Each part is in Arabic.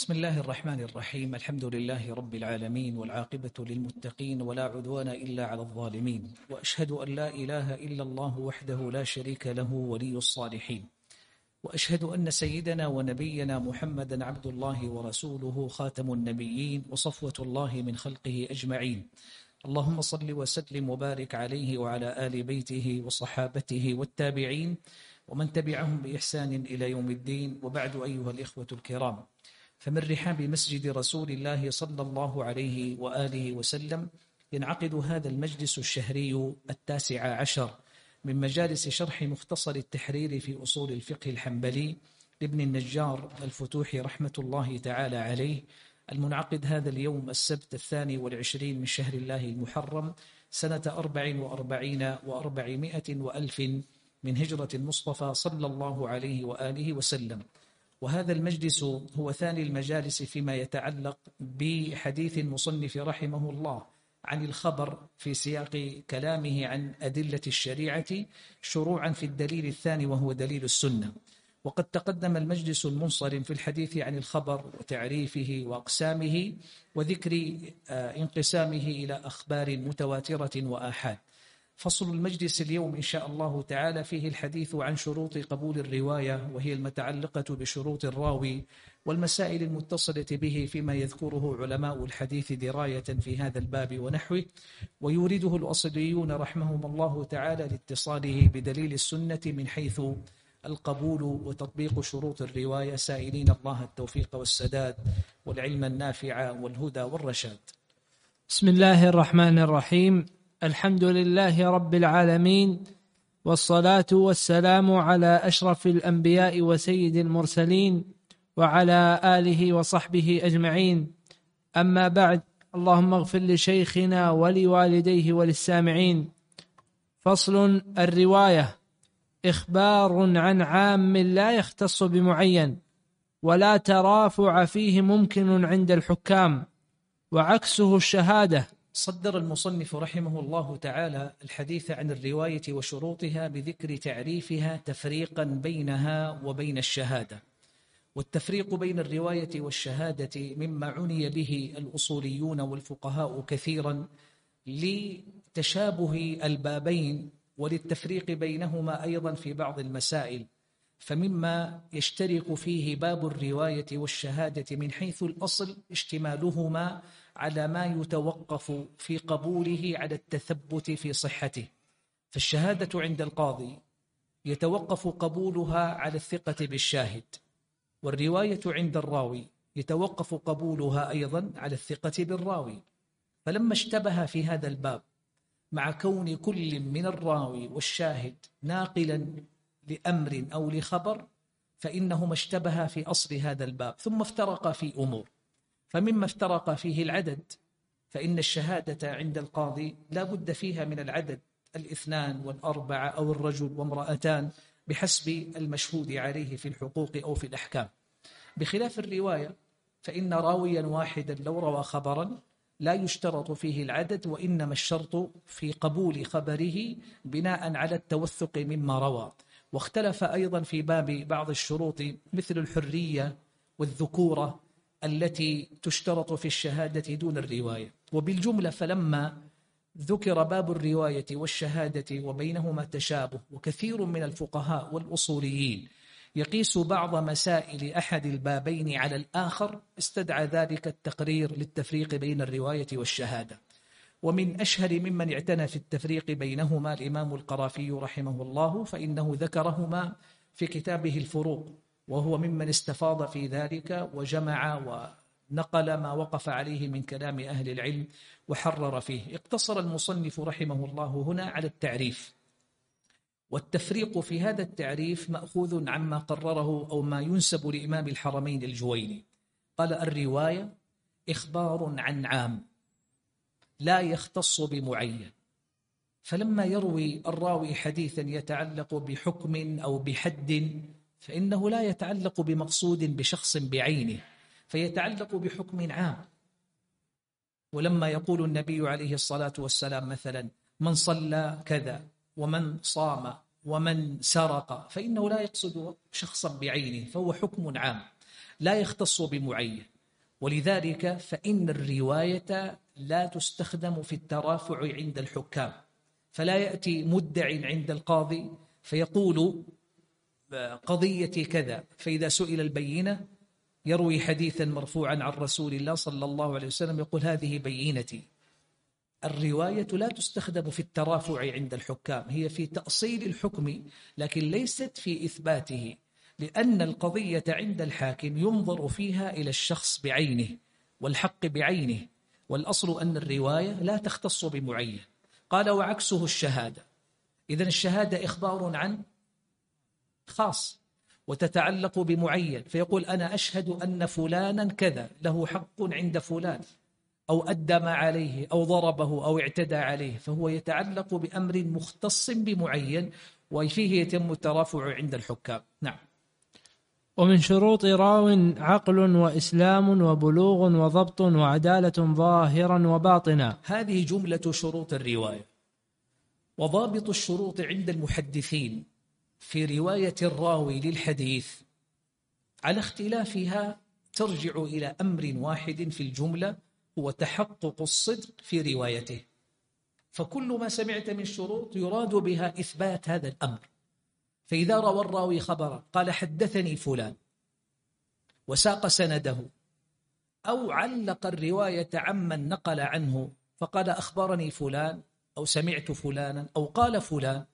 بسم الله الرحمن الرحيم. الحمد لله رب العالمين والعاقبة للمتقين ولا عدوان إلا على الظالمين. وأشهد أن لا إله إلا الله وحده لا شريك له ولي الصالحين. وأشهد أن سيدنا ونبينا محمدا عبد الله ورسوله خاتم النبيين وصفوة الله من خلقه أجمعين. اللهم صل وسلم وبارك عليه وعلى آل بيته وصحابته والتابعين ومن تبعهم بإحسان إلى يوم الدين. وبعد أيها الإخوة الكرام. فمن رحاب مسجد رسول الله صلى الله عليه وآله وسلم ينعقد هذا المجلس الشهري التاسع عشر من مجالس شرح مختصر التحرير في أصول الفقه الحنبلي لابن النجار الفتوح رحمة الله تعالى عليه المنعقد هذا اليوم السبت الثاني والعشرين من شهر الله المحرم سنة أربع وأربعين وأربعمائة وألف من هجرة المصطفى صلى الله عليه وآله وسلم. وهذا المجلس هو ثاني المجالس فيما يتعلق بحديث المصنف رحمه الله عن الخبر في سياق كلامه عن أدلة الشريعة شروعا في الدليل الثاني وهو دليل السنة. وقد تقدم المجلس المنصرم في الحديث عن الخبر وتعريفه وأقسامه وذكر انقسامه إلى أخبار متواترة وآحاد. فصل المجلس اليوم إن شاء الله تعالى فيه الحديث عن شروط قبول الرواية وهي المتعلقة بشروط الراوي والمسائل المتصلة به فيما يذكره علماء الحديث دراية في هذا الباب ونحوه. ويورده الأصليون رحمهم الله تعالى لاتصاله بدليل السنة من حيث القبول وتطبيق شروط الرواية. سائلين الله التوفيق والسداد والعلم النافع والهدى والرشاد. بسم الله الرحمن الرحيم. الحمد لله رب العالمين والصلاة والسلام على أشرف الأنبياء وسيد المرسلين وعلى آله وصحبه أجمعين. أما بعد اللهم اغفر لشيخنا ولوالديه وللسامعين. فصل الرواية إخبار عن عام لا يختص بمعين ولا ترافع فيه ممكن عند الحكام وعكسه الشهادة صدر المصنف رحمه الله تعالى الحديث عن الرواية وشروطها بذكر تعريفها تفريقا بينها وبين الشهادة. والتفريق بين الرواية والشهادة مما عني به الأصوليون والفقهاء كثيرا لتشابه البابين وللتفريق بينهما أيضا في بعض المسائل فمما يشترك فيه باب الرواية والشهادة من حيث الأصل اشتمالهما على ما يتوقف في قبوله على التثبت في صحته. فالشهادة عند القاضي يتوقف قبولها على الثقة بالشاهد والرواية عند الراوي يتوقف قبولها أيضا على الثقة بالراوي. فلما اشتبه في هذا الباب مع كون كل من الراوي والشاهد ناقلا لأمر أو لخبر فإنهما اشتبها في أصل هذا الباب ثم افترقا في أمور. فمما افترق فيه العدد فإن الشهادة عند القاضي لا بد فيها من العدد الاثنان والأربعة أو الرجل وامرأتان بحسب المشهود عليه في الحقوق أو في الأحكام. بخلاف الرواية فإن راويا واحدا لو روى خبرا لا يشترط فيه العدد وإنما الشرط في قبول خبره بناء على التوثق مما روى. واختلف أيضا في باب بعض الشروط مثل الحرية والذكورة التي تشترط في الشهادة دون الرواية. وبالجملة فلما ذكر باب الرواية والشهادة وبينهما تشابه وكثير من الفقهاء والأصوليين يقيس بعض مسائل أحد البابين على الآخر استدعى ذلك التقرير للتفريق بين الرواية والشهادة. ومن أشهر ممن اعتنى في التفريق بينهما الإمام القرافي رحمه الله فإنه ذكرهما في كتابه الفروق. وهو ممن استفاض في ذلك وجمع ونقل ما وقف عليه من كلام أهل العلم وحرر فيه. اقتصر المصنف رحمه الله هنا على التعريف. والتفريق في هذا التعريف مأخوذ عما قرره أو ما ينسب لإمام الحرمين الجويني. قال الرواية إخبار عن عام لا يختص بمعين. فلما يروي الراوي حديثا يتعلق بحكم أو بحد فإنه لا يتعلق بمقصود بشخص بعينه فيتعلق بحكم عام. ولما يقول النبي عليه الصلاة والسلام مثلا من صلى كذا ومن صام ومن سرق. فإنه لا يقصد شخصا بعينه فهو حكم عام لا يختص بمعين. ولذلك فإن الرواية لا تستخدم في الترافع عند الحكام فلا يأتي مدع عند القاضي فيقول قضيتي كذا فإذا سئل البينة يروي حديثا مرفوعا عن رسول الله صلى الله عليه وسلم يقول هذه بينتي. الرواية لا تستخدم في الترافع عند الحكام هي في تأصيل الحكم لكن ليست في إثباته لأن القضية عند الحاكم ينظر فيها إلى الشخص بعينه والحق بعينه والأصل أن الرواية لا تختص بمعين. قال وعكسه الشهادة. إذا الشهادة إخبار عن خاص وتتعلق بمعين فيقول أنا أشهد أن فلانا كذا له حق عند فلان أو أدى ما عليه أو ضربه أو اعتدى عليه فهو يتعلق بأمر مختص بمعين وفيه يتم الترافع عند الحكام. نعم. ومن شروط راو عقل وإسلام وبلوغ وضبط وعدالة ظاهرا وباطنا. هذه جملة شروط الرواية. وضابط الشروط عند المحدثين. في رواية الراوي للحديث. على اختلافها ترجع إلى أمر واحد في الجملة هو تحقق الصدق في روايته. فكل ما سمعت من شروط يراد بها إثبات هذا الأمر. فإذا روى الراوي خبرا قال حدثني فلان. وساق سنده. أو علق الرواية عمن نقل عنه فقال أخبرني فلان أو سمعت فلانا أو قال فلان.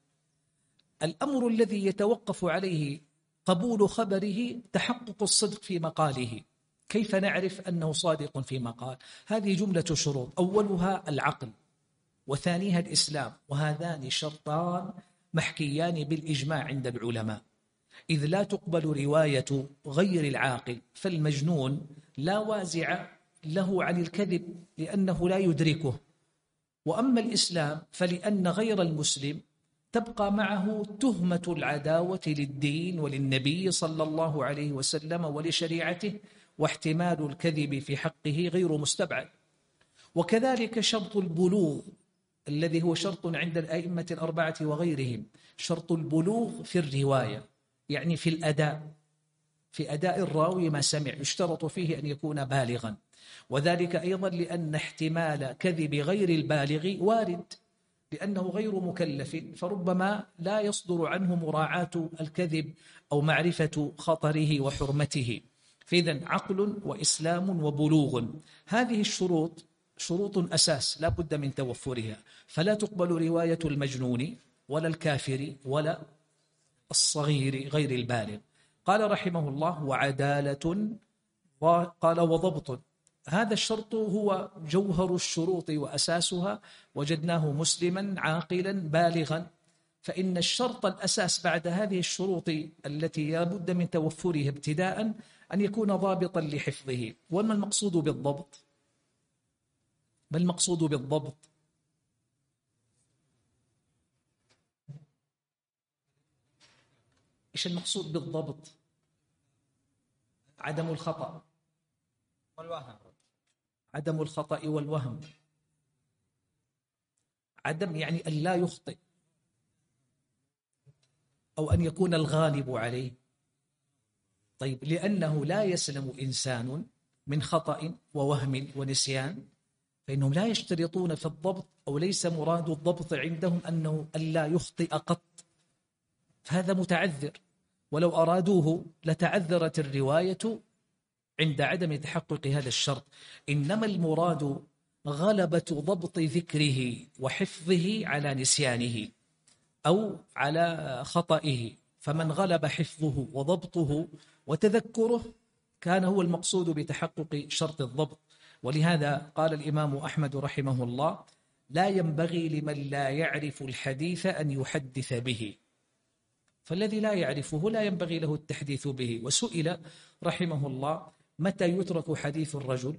الأمر الذي يتوقف عليه قبول خبره تحقق الصدق في مقاله. كيف نعرف أنه صادق في مقال؟ هذه جملة شروط. أولها العقل وثانيها الإسلام وهذان شرطان محكيان بالإجماع عند العلماء. إذ لا تقبل رواية غير العاقل فالمجنون لا وازع له عن الكذب لأنه لا يدركه. وأما الإسلام فلأن غير المسلم تبقى معه تهمة العداوة للدين وللنبي صلى الله عليه وسلم ولشريعته واحتمال الكذب في حقه غير مستبعد. وكذلك شرط البلوغ الذي هو شرط عند الأئمة الأربعة وغيرهم شرط البلوغ في الرواية يعني في الأداء في أداء الراوي ما سمع يشترط فيه أن يكون بالغا. وذلك أيضا لأن احتمال كذب غير البالغ وارد. لأنه غير مكلف فربما لا يصدر عنه مراعاة الكذب أو معرفة خطره وحرمته. فإذا عقل وإسلام وبلوغ. هذه الشروط شروط أساس لا بد من توفرها. فلا تقبل رواية المجنون ولا الكافر ولا الصغير غير البالغ. قال رحمه الله وعدالة قال وضبط. هذا الشرط هو جوهر الشروط وأساسها. وجدناه مسلما عاقلا بالغا. فإن الشرط الأساس بعد هذه الشروط التي لابد من توفرها ابتداء أن يكون ضابطا لحفظه. وما المقصود بالضبط؟ ما المقصود بالضبط؟ إيش المقصود بالضبط؟ عدم الخطأ. والوهم. عدم الخطأ والوهم. عدم يعني أن لا يخطئ. أو أن يكون الغالب عليه. طيب لأنه لا يسلم إنسان من خطأ ووهم ونسيان فإنهم لا يشترطون في الضبط أو ليس مراد الضبط عندهم أنه ألا يخطئ قط. فهذا متعذر. ولو أرادوه لتعذرت الرواية عند عدم تحقق هذا الشرط. إنما المراد غلبة ضبط ذكره وحفظه على نسيانه أو على خطئه. فمن غلب حفظه وضبطه وتذكره كان هو المقصود بتحقق شرط الضبط. ولهذا قال الإمام أحمد رحمه الله لا ينبغي لمن لا يعرف الحديث أن يحدث به. فالذي لا يعرفه لا ينبغي له التحديث به. وسئل رحمه الله متى يترك حديث الرجل؟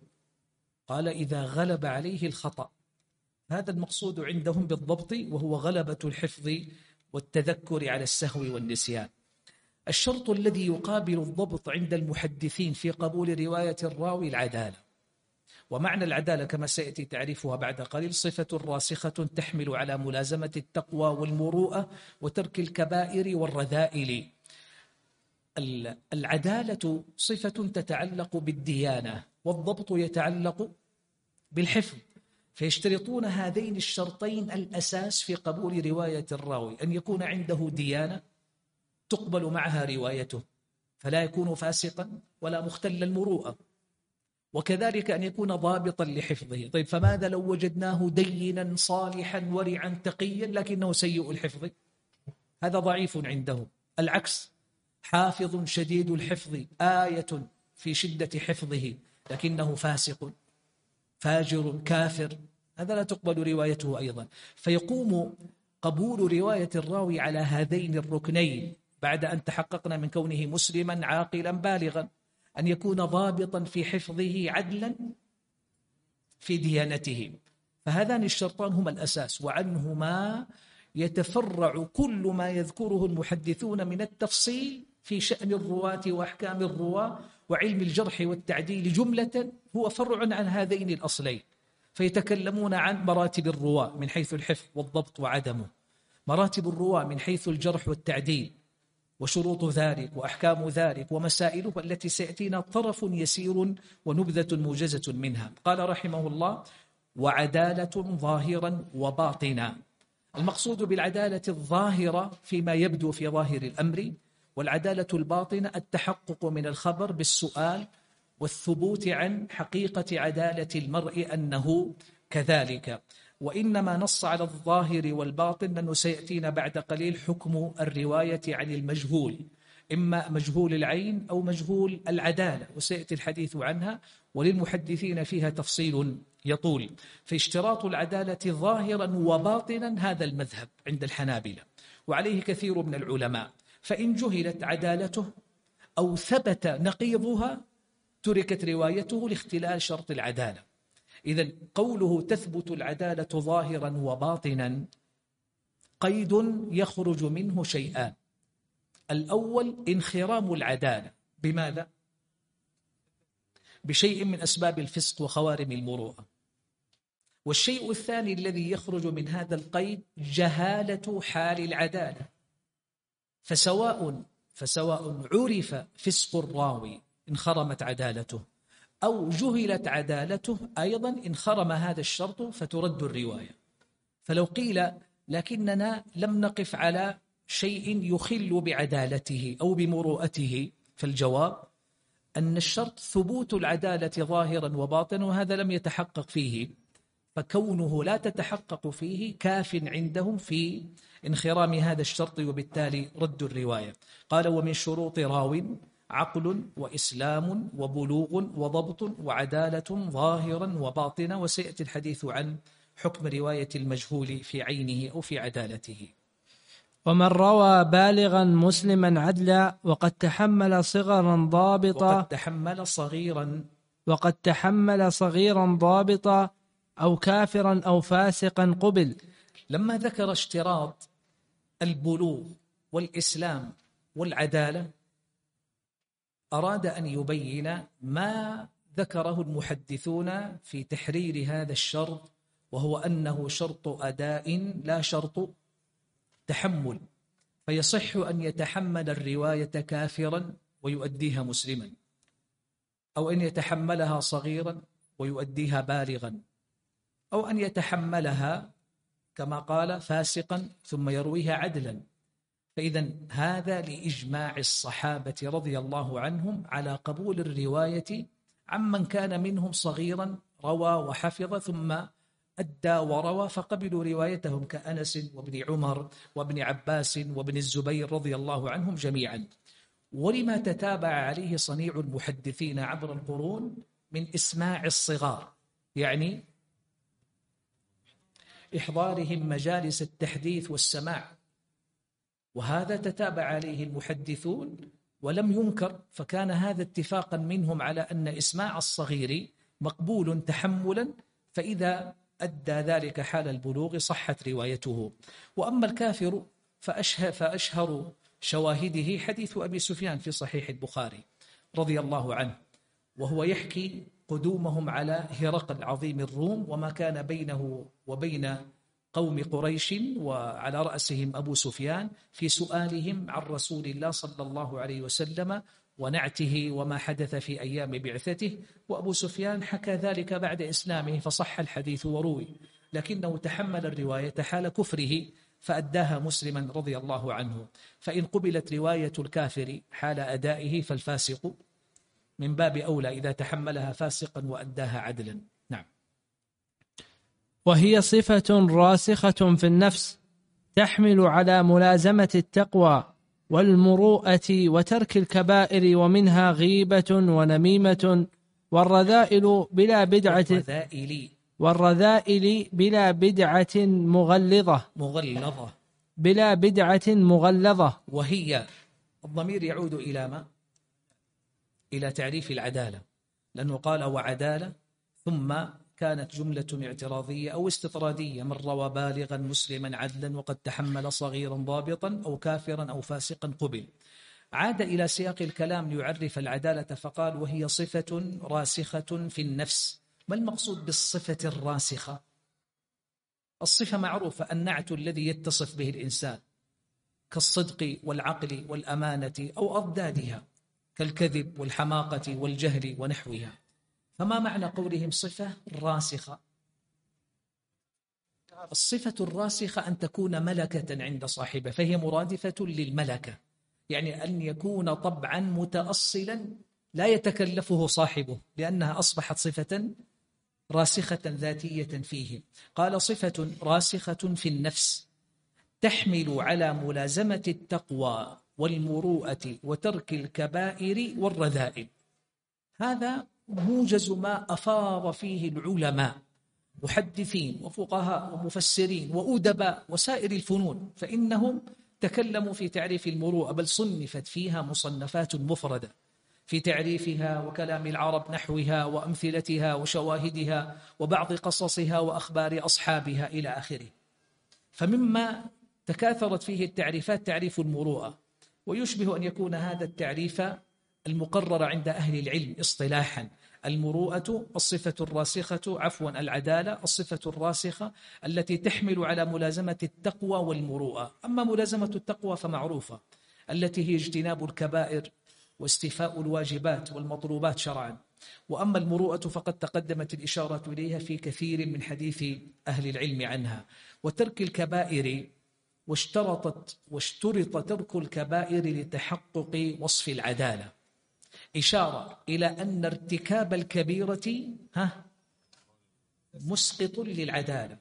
قال إذا غلب عليه الخطأ. هذا المقصود عندهم بالضبط وهو غلبة الحفظ والتذكر على السهو والنسيان. الشرط الذي يقابل الضبط عند المحدثين في قبول رواية الراوي العدالة. ومعنى العدالة كما سيأتي تعريفها بعد قليل صفة راسخة تحمل على ملازمة التقوى والمروءة وترك الكبائر والرذائل. العدالة صفة تتعلق بالديانة والضبط يتعلق بالحفظ. فيشترطون هذين الشرطين الأساس في قبول رواية الراوي. أن يكون عنده ديانة تقبل معها روايته. فلا يكون فاسقا ولا مختل المروءة وكذلك أن يكون ضابطا لحفظه. طيب فماذا لو وجدناه دينا صالحا ورعا تقيا لكنه سيء الحفظ؟ هذا ضعيف عنده العكس حافظ شديد الحفظ آية في شدة حفظه لكنه فاسق فاجر كافر. هذا لا تقبل روايته أيضا. فيقوم قبول رواية الراوي على هذين الركنين بعد أن تحققنا من كونه مسلما عاقلا بالغا أن يكون ضابطا في حفظه عدلا في ديانته. فهذان الشرطان هما الأساس وعنهما يتفرع كل ما يذكره المحدثون من التفصيل في شأن الرواة وأحكام الرواة وعلم الجرح والتعديل جملة هو فرع عن هذين الأصلين. فيتكلمون عن مراتب الرواة من حيث الحفظ والضبط وعدمه. مراتب الرواة من حيث الجرح والتعديل وشروط ذلك وأحكام ذلك ومسائله التي سيأتينا طرف يسير ونبذة موجزة منها. قال رحمه الله وعدالة ظاهرا وباطنا المقصود بالعدالة الظاهرة فيما يبدو في ظاهر الأمر والعدالة الباطنة التحقق من الخبر بالسؤال والثبوت عن حقيقة عدالة المرء أنه كذلك. وإنما نص على الظاهر والباطن لأنه سيأتينا بعد قليل حكم الرواية عن المجهول إما مجهول العين أو مجهول العدالة وسيأتي الحديث عنها وللمحدثين فيها تفصيل يطول. فاشتراط العدالة ظاهرا وباطنا هذا المذهب عند الحنابلة وعليه كثير من العلماء. فإن جهلت عدالته أو ثبت نقيضها تركت روايته لاختلال شرط العدالة. إذا قوله تثبت العدالة ظاهرا وباطنا قيد يخرج منه شيئان الأول انخرام العدالة. بماذا؟ بشيء من أسباب الفسق وخوارم المروءة. والشيء الثاني الذي يخرج من هذا القيد جهالة حال العدالة. فسواء فسواء عرف فسق الراوي انخرمت عدالته أو جهلت عدالته أيضا انخرم هذا الشرط فترد الرواية. فلو قيل لكننا لم نقف على شيء يخل بعدالته أو بمروءته فالجواب أن الشرط ثبوت العدالة ظاهرا وباطنا وهذا لم يتحقق فيه. فكونه لا تتحقق فيه كاف عندهم في انخرام هذا الشرط وبالتالي رد الرواية. قال ومن شروط راو عقل وإسلام وبلوغ وضبط وعدالة ظاهرا وباطنا وسيأتي الحديث عن حكم رواية المجهول في عينه أو في عدالته. ومن روى بالغا مسلما عدلا وقد تحمل صغرا ضابطا وقد تحمل صغيرا وقد تحمل صغيرا ضابطا أو كافرا أو فاسقا قبل. لما ذكر اشتراط البلوغ والإسلام والعدالة أراد أن يبين ما ذكره المحدثون في تحرير هذا الشرط وهو أنه شرط أداء لا شرط تحمل. فيصح أن يتحمل الرواية كافرا ويؤديها مسلما أو أن يتحملها صغيرا ويؤديها بالغا. أو أن يتحملها كما قال فاسقا ثم يرويها عدلا. فإذا هذا لإجماع الصحابة رضي الله عنهم على قبول الرواية عمن كان منهم صغيرا روى وحفظ ثم أدى وروى فقبلوا روايتهم كأنس وابن عمر وابن عباس وابن الزبير رضي الله عنهم جميعا. ولما تتابع عليه صنيع المحدثين عبر القرون من إسماع الصغار يعني إحضارهم مجالس التحديث والسماع. وهذا تتابع عليه المحدثون ولم ينكر فكان هذا اتفاقا منهم على أن إسماع الصغير مقبول تحملا فإذا أدى ذلك حال البلوغ صحت روايته. وأما الكافر فأشهر, فأشهر شواهده حديث أبي سفيان في صحيح البخاري رضي الله عنه وهو يحكي قدومهم على هرقل عظيم الروم وما كان بينه وبين قوم قريش وعلى رأسهم أبو سفيان في سؤالهم عن رسول الله صلى الله عليه وسلم ونعته وما حدث في أيام بعثته وأبو سفيان حكى ذلك بعد إسلامه فصح الحديث وروي. لكنه تحمل الرواية حال كفره فأداها مسلما رضي الله عنه. فإن قبلت رواية الكافر حال أدائه فالفاسق من باب أولى إذا تحملها فاسقا وأداها عدلا. نعم. وهي صفة راسخة في النفس تحمل على ملازمة التقوى والمروءة وترك الكبائر ومنها غيبة ونميمة والرذائل بلا بدعة والرذائل. والرذائل بلا بدعة مغلظة. مغلظة. بلا بدعة مغلظة. وهي الضمير يعود إلى ما؟ إلى تعريف العدالة لأنه قال وعدالة ثم كانت جملة اعتراضية أو استطرادية من روى بالغا مسلما عدلا وقد تحمل صغيرا ضابطا أو كافرا أو فاسقا قبل. عاد إلى سياق الكلام ليعرف العدالة فقال وهي صفة راسخة في النفس. ما المقصود بالصفة الراسخة؟ الصفة معروفة النعت الذي يتصف به الإنسان كالصدق والعقل والأمانة أو أضدادها. كالكذب والحماقة والجهل ونحوها. فما معنى قولهم صفة راسخة؟ الصفة الراسخة أن تكون ملكة عند صاحبه فهي مرادفة للملكة. يعني أن يكون طبعا متأصلا لا يتكلفه صاحبه لأنها أصبحت صفة راسخة ذاتية فيه. قال صفة راسخة في النفس تحمل على ملازمة التقوى. والمروءة وترك الكبائر والرذائل. هذا موجز ما أفاض فيه العلماء محدثين وفقهاء ومفسرين وأدباء وسائر الفنون فإنهم تكلموا في تعريف المروءة بل صنفت فيها مصنفات مفردة. في تعريفها وكلام العرب نحوها وأمثلتها وشواهدها وبعض قصصها وأخبار أصحابها إلى آخره. فمما تكاثرت فيه التعريفات تعريف المروءة ويشبه أن يكون هذا التعريف المقرر عند أهل العلم اصطلاحا. المروءة الصفة الراسخة عفوا العدالة الصفة الراسخة التي تحمل على ملازمة التقوى والمروءة. أما ملازمة التقوى فمعروفة التي هي اجتناب الكبائر واستيفاء الواجبات والمطلوبات شرعا. وأما المروءة فقد تقدمت الإشارة إليها في كثير من حديث أهل العلم عنها. وترك الكبائر واشترطت واشترط ترك الكبائر لتحقق وصف العدالة. إشارة إلى أن ارتكاب الكبيرة ها مسقط للعدالة.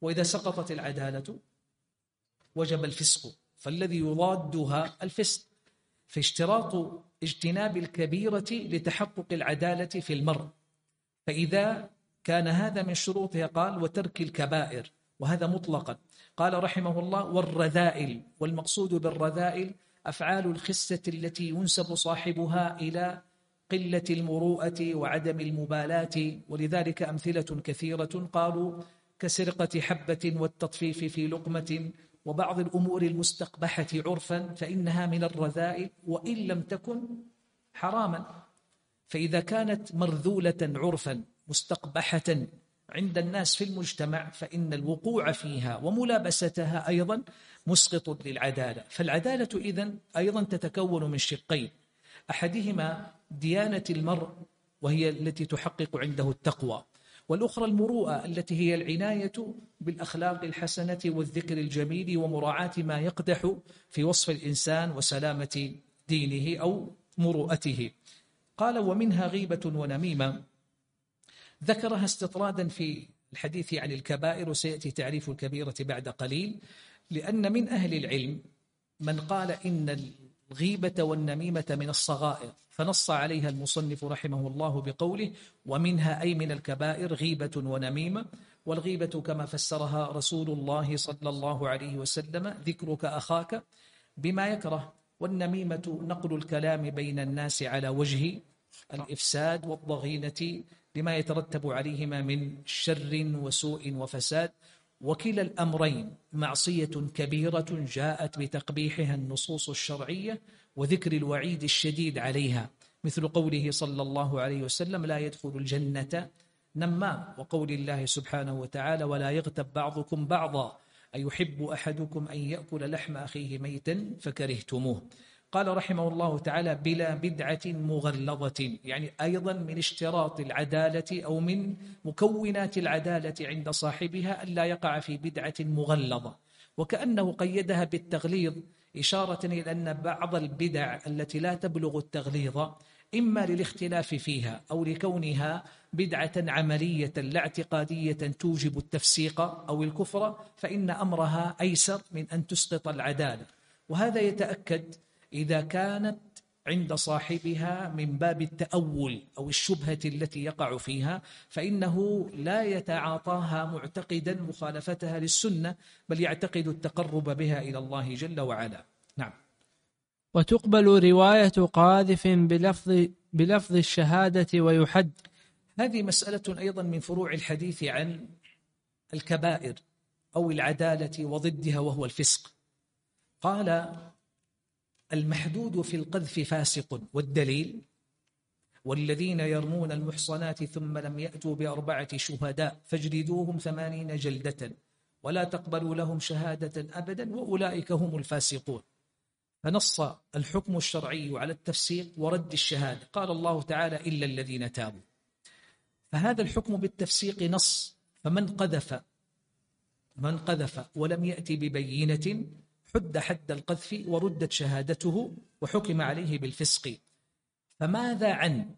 وإذا سقطت العدالة وجب الفسق. فالذي يضادها الفسق. فاشتراط اجتناب الكبيرة لتحقق العدالة في المرء. فإذا كان هذا من شروطها قال وترك الكبائر. وهذا مطلقا. قال رحمه الله والرذائل والمقصود بالرذائل أفعال الخسة التي ينسب صاحبها إلى قلة المروءة وعدم المبالاة. ولذلك أمثلة كثيرة قالوا كسرقة حبة والتطفيف في لقمة وبعض الأمور المستقبحة عرفا فإنها من الرذائل وإن لم تكن حراما. فإذا كانت مرذولة عرفا مستقبحة عند الناس في المجتمع فإن الوقوع فيها وملابستها أيضا مسقط للعدالة. فالعدالة إذن أيضا تتكون من شقين. أحدهما ديانة المرء وهي التي تحقق عنده التقوى. والأخرى المروءة التي هي العناية بالأخلاق الحسنة والذكر الجميل ومراعاة ما يقدح في وصف الإنسان وسلامة دينه أو مروءته. قال ومنها غيبة ونميمة ذكرها استطرادا في الحديث عن الكبائر وسيأتي تعريف الكبيرة بعد قليل لأن من أهل العلم من قال إن الغيبة والنميمة من الصغائر فنص عليها المصنف رحمه الله بقوله ومنها أي من الكبائر غيبة ونميمة والغيبة كما فسرها رسول الله صلى الله عليه وسلم ذكرك أخاك بما يكره والنميمة نقل الكلام بين الناس على وجه الإفساد والضغينة لما يترتب عليهما من شر وسوء وفساد وكلا الأمرين معصية كبيرة جاءت بتقبيحها النصوص الشرعية وذكر الوعيد الشديد عليها مثل قوله صلى الله عليه وسلم لا يدخل الجنة نمام وقول الله سبحانه وتعالى ولا يغتب بعضكم بعضا أيحب أحدكم أن يأكل لحم أخيه ميتا فكرهتموه قال رحمه الله تعالى بلا بدعة مغلظة يعني أيضا من اشتراط العدالة أو من مكونات العدالة عند صاحبها ألا يقع في بدعة مغلظة. وكأنه قيدها بالتغليظ إشارة إلى أن بعض البدع التي لا تبلغ التغليظ إما للاختلاف فيها أو لكونها بدعة عملية لا اعتقادية توجب التفسيق أو الكفر فإن أمرها أيسر من أن تسقط العدالة. وهذا يتأكد إذا كانت عند صاحبها من باب التأول أو الشبهة التي يقع فيها فإنه لا يتعاطاها معتقدا مخالفتها للسنة بل يعتقد التقرب بها إلى الله جل وعلا. نعم. وتقبل رواية قاذف بلفظ بلفظ الشهادة ويحد. هذه مسألة أيضا من فروع الحديث عن الكبائر أو العدالة وضدها وهو الفسق. قال المحدود في القذف فاسق والدليل؟ والذين يرمون المحصنات ثم لم يأتوا بأربعة شهداء فاجلدوهم ثمانين جلدة ولا تقبلوا لهم شهادة أبدا وأولئك هم الفاسقون. فنص الحكم الشرعي على التفسيق ورد الشهادة قال الله تعالى إلا الذين تابوا. فهذا الحكم بالتفسيق نص فمن قذف من قذف ولم يأتي ببينة حد حد القذف وردت شهادته وحكم عليه بالفسق. فماذا عن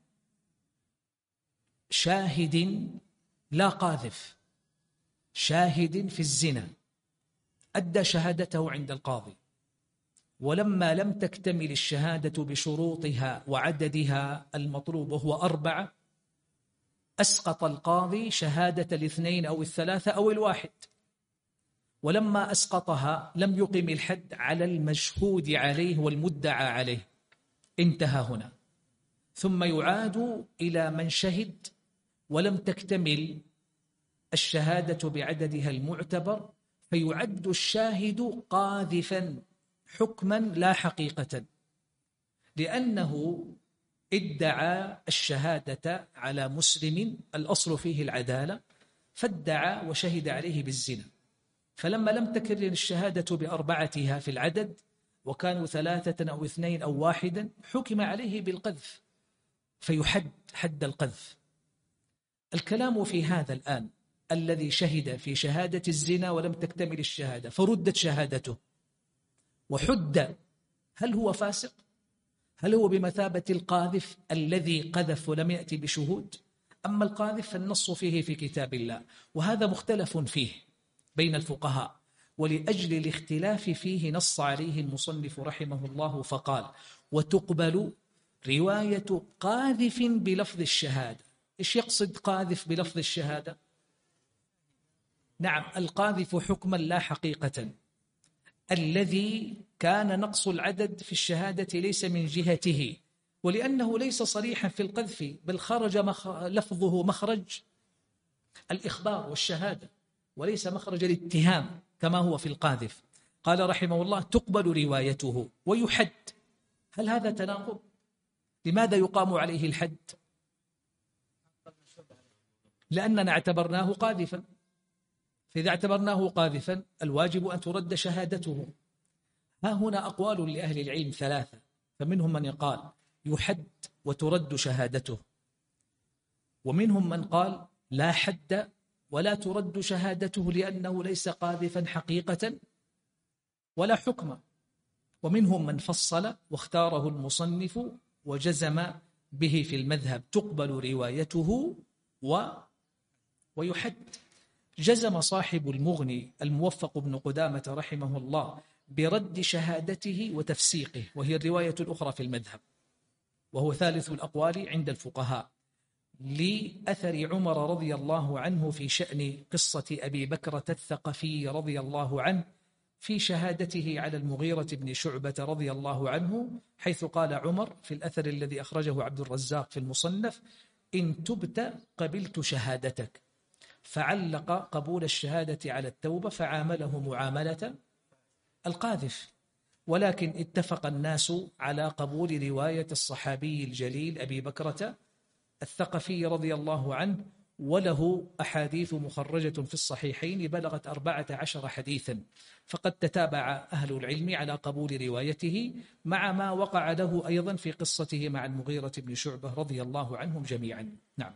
شاهد لا قاذف؟ شاهد في الزنا. أدى شهادته عند القاضي. ولما لم تكتمل الشهادة بشروطها وعددها المطلوب وهو أربعة. أسقط القاضي شهادة الاثنين أو الثلاثة أو الواحد. ولما أسقطها لم يقم الحد على المشهود عليه والمدعى عليه. انتهى هنا. ثم يعاد إلى من شهد ولم تكتمل الشهادة بعددها المعتبر فيعد الشاهد قاذفا حكما لا حقيقة. لأنه ادعى الشهادة على مسلم الأصل فيه العدالة فادعى وشهد عليه بالزنا. فلما لم تكرر الشهادة بأربعتها في العدد وكانوا ثلاثة أو اثنين أو واحدا حكم عليه بالقذف فيحد حد القذف الكلام في هذا الآن الذي شهد في شهادة الزنا ولم تكتمل الشهادة فردت شهادته وحد هل هو فاسق؟ هل هو بمثابة القاذف الذي قذف ولم يأتي بشهود؟ أما القاذف فالنص فيه في كتاب الله وهذا مختلف فيه بين الفقهاء. ولأجل الاختلاف فيه نص عليه المصنف رحمه الله فقال وتقبل رواية قاذف بلفظ الشهادة. إيش يقصد قاذف بلفظ الشهادة؟ نعم القاذف حكما لا حقيقة. الذي كان نقص العدد في الشهادة ليس من جهته ولأنه ليس صريحا في القذف بل خرج مخ... لفظه مخرج الإخبار والشهادة. وليس مخرج الاتهام كما هو في القاذف. قال رحمه الله تقبل روايته ويحد. هل هذا تناقض؟ لماذا يقام عليه الحد؟ لأننا اعتبرناه قاذفا. فإذا اعتبرناه قاذفا الواجب أن ترد شهادته. ها هنا أقوال لأهل العلم ثلاثة فمنهم من يقال يحد وترد شهادته. ومنهم من قال لا حد ولا ترد شهادته لأنه ليس قاذفا حقيقة ولا حكما ومنهم من فصل واختاره المصنف وجزم به في المذهب تقبل روايته و ويحد. جزم صاحب المغني الموفق بن قدامة رحمه الله برد شهادته وتفسيقه وهي الرواية الأخرى في المذهب وهو ثالث الأقوال عند الفقهاء. لأثر عمر رضي الله عنه في شأن قصة أبي بكرة الثقفي رضي الله عنه في شهادته على المغيرة بن شعبة رضي الله عنه حيث قال عمر في الأثر الذي أخرجه عبد الرزاق في المصنف إن تبت قبلت شهادتك. فعلق قبول الشهادة على التوبة فعامله معاملة القاذف. ولكن اتفق الناس على قبول رواية الصحابي الجليل أبي بكرة الثقفي رضي الله عنه وله أحاديث مخرجة في الصحيحين بلغت أربعة عشر حديثا فقد تتابع أهل العلم على قبول روايته مع ما وقع له أيضا في قصته مع المغيرة بن شعبة رضي الله عنهم جميعا. نعم.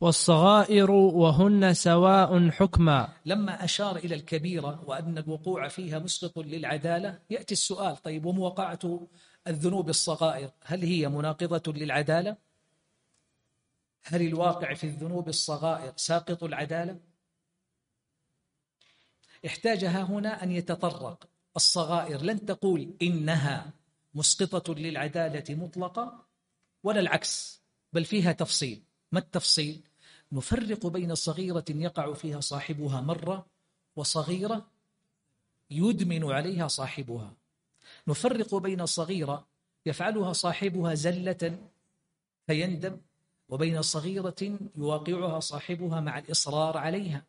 والصغائر وهن سواء حكما. لما أشار إلى الكبيرة وأن الوقوع فيها مسقط للعدالة يأتي السؤال طيب وموقعة الذنوب الصغائر؟ هل هي مناقضة للعدالة؟ هل الواقع في الذنوب الصغائر ساقط العدالة؟ احتاج ها هنا أن يتطرق الصغائر لن تقول إنها مسقطة للعدالة مطلقة ولا العكس بل فيها تفصيل ما التفصيل؟ نفرق بين صغيرة يقع فيها صاحبها مرة وصغيرة يدمن عليها صاحبها نفرق بين صغيرة يفعلها صاحبها زلة فيندم وبين صغيرة يواقعها صاحبها مع الإصرار عليها.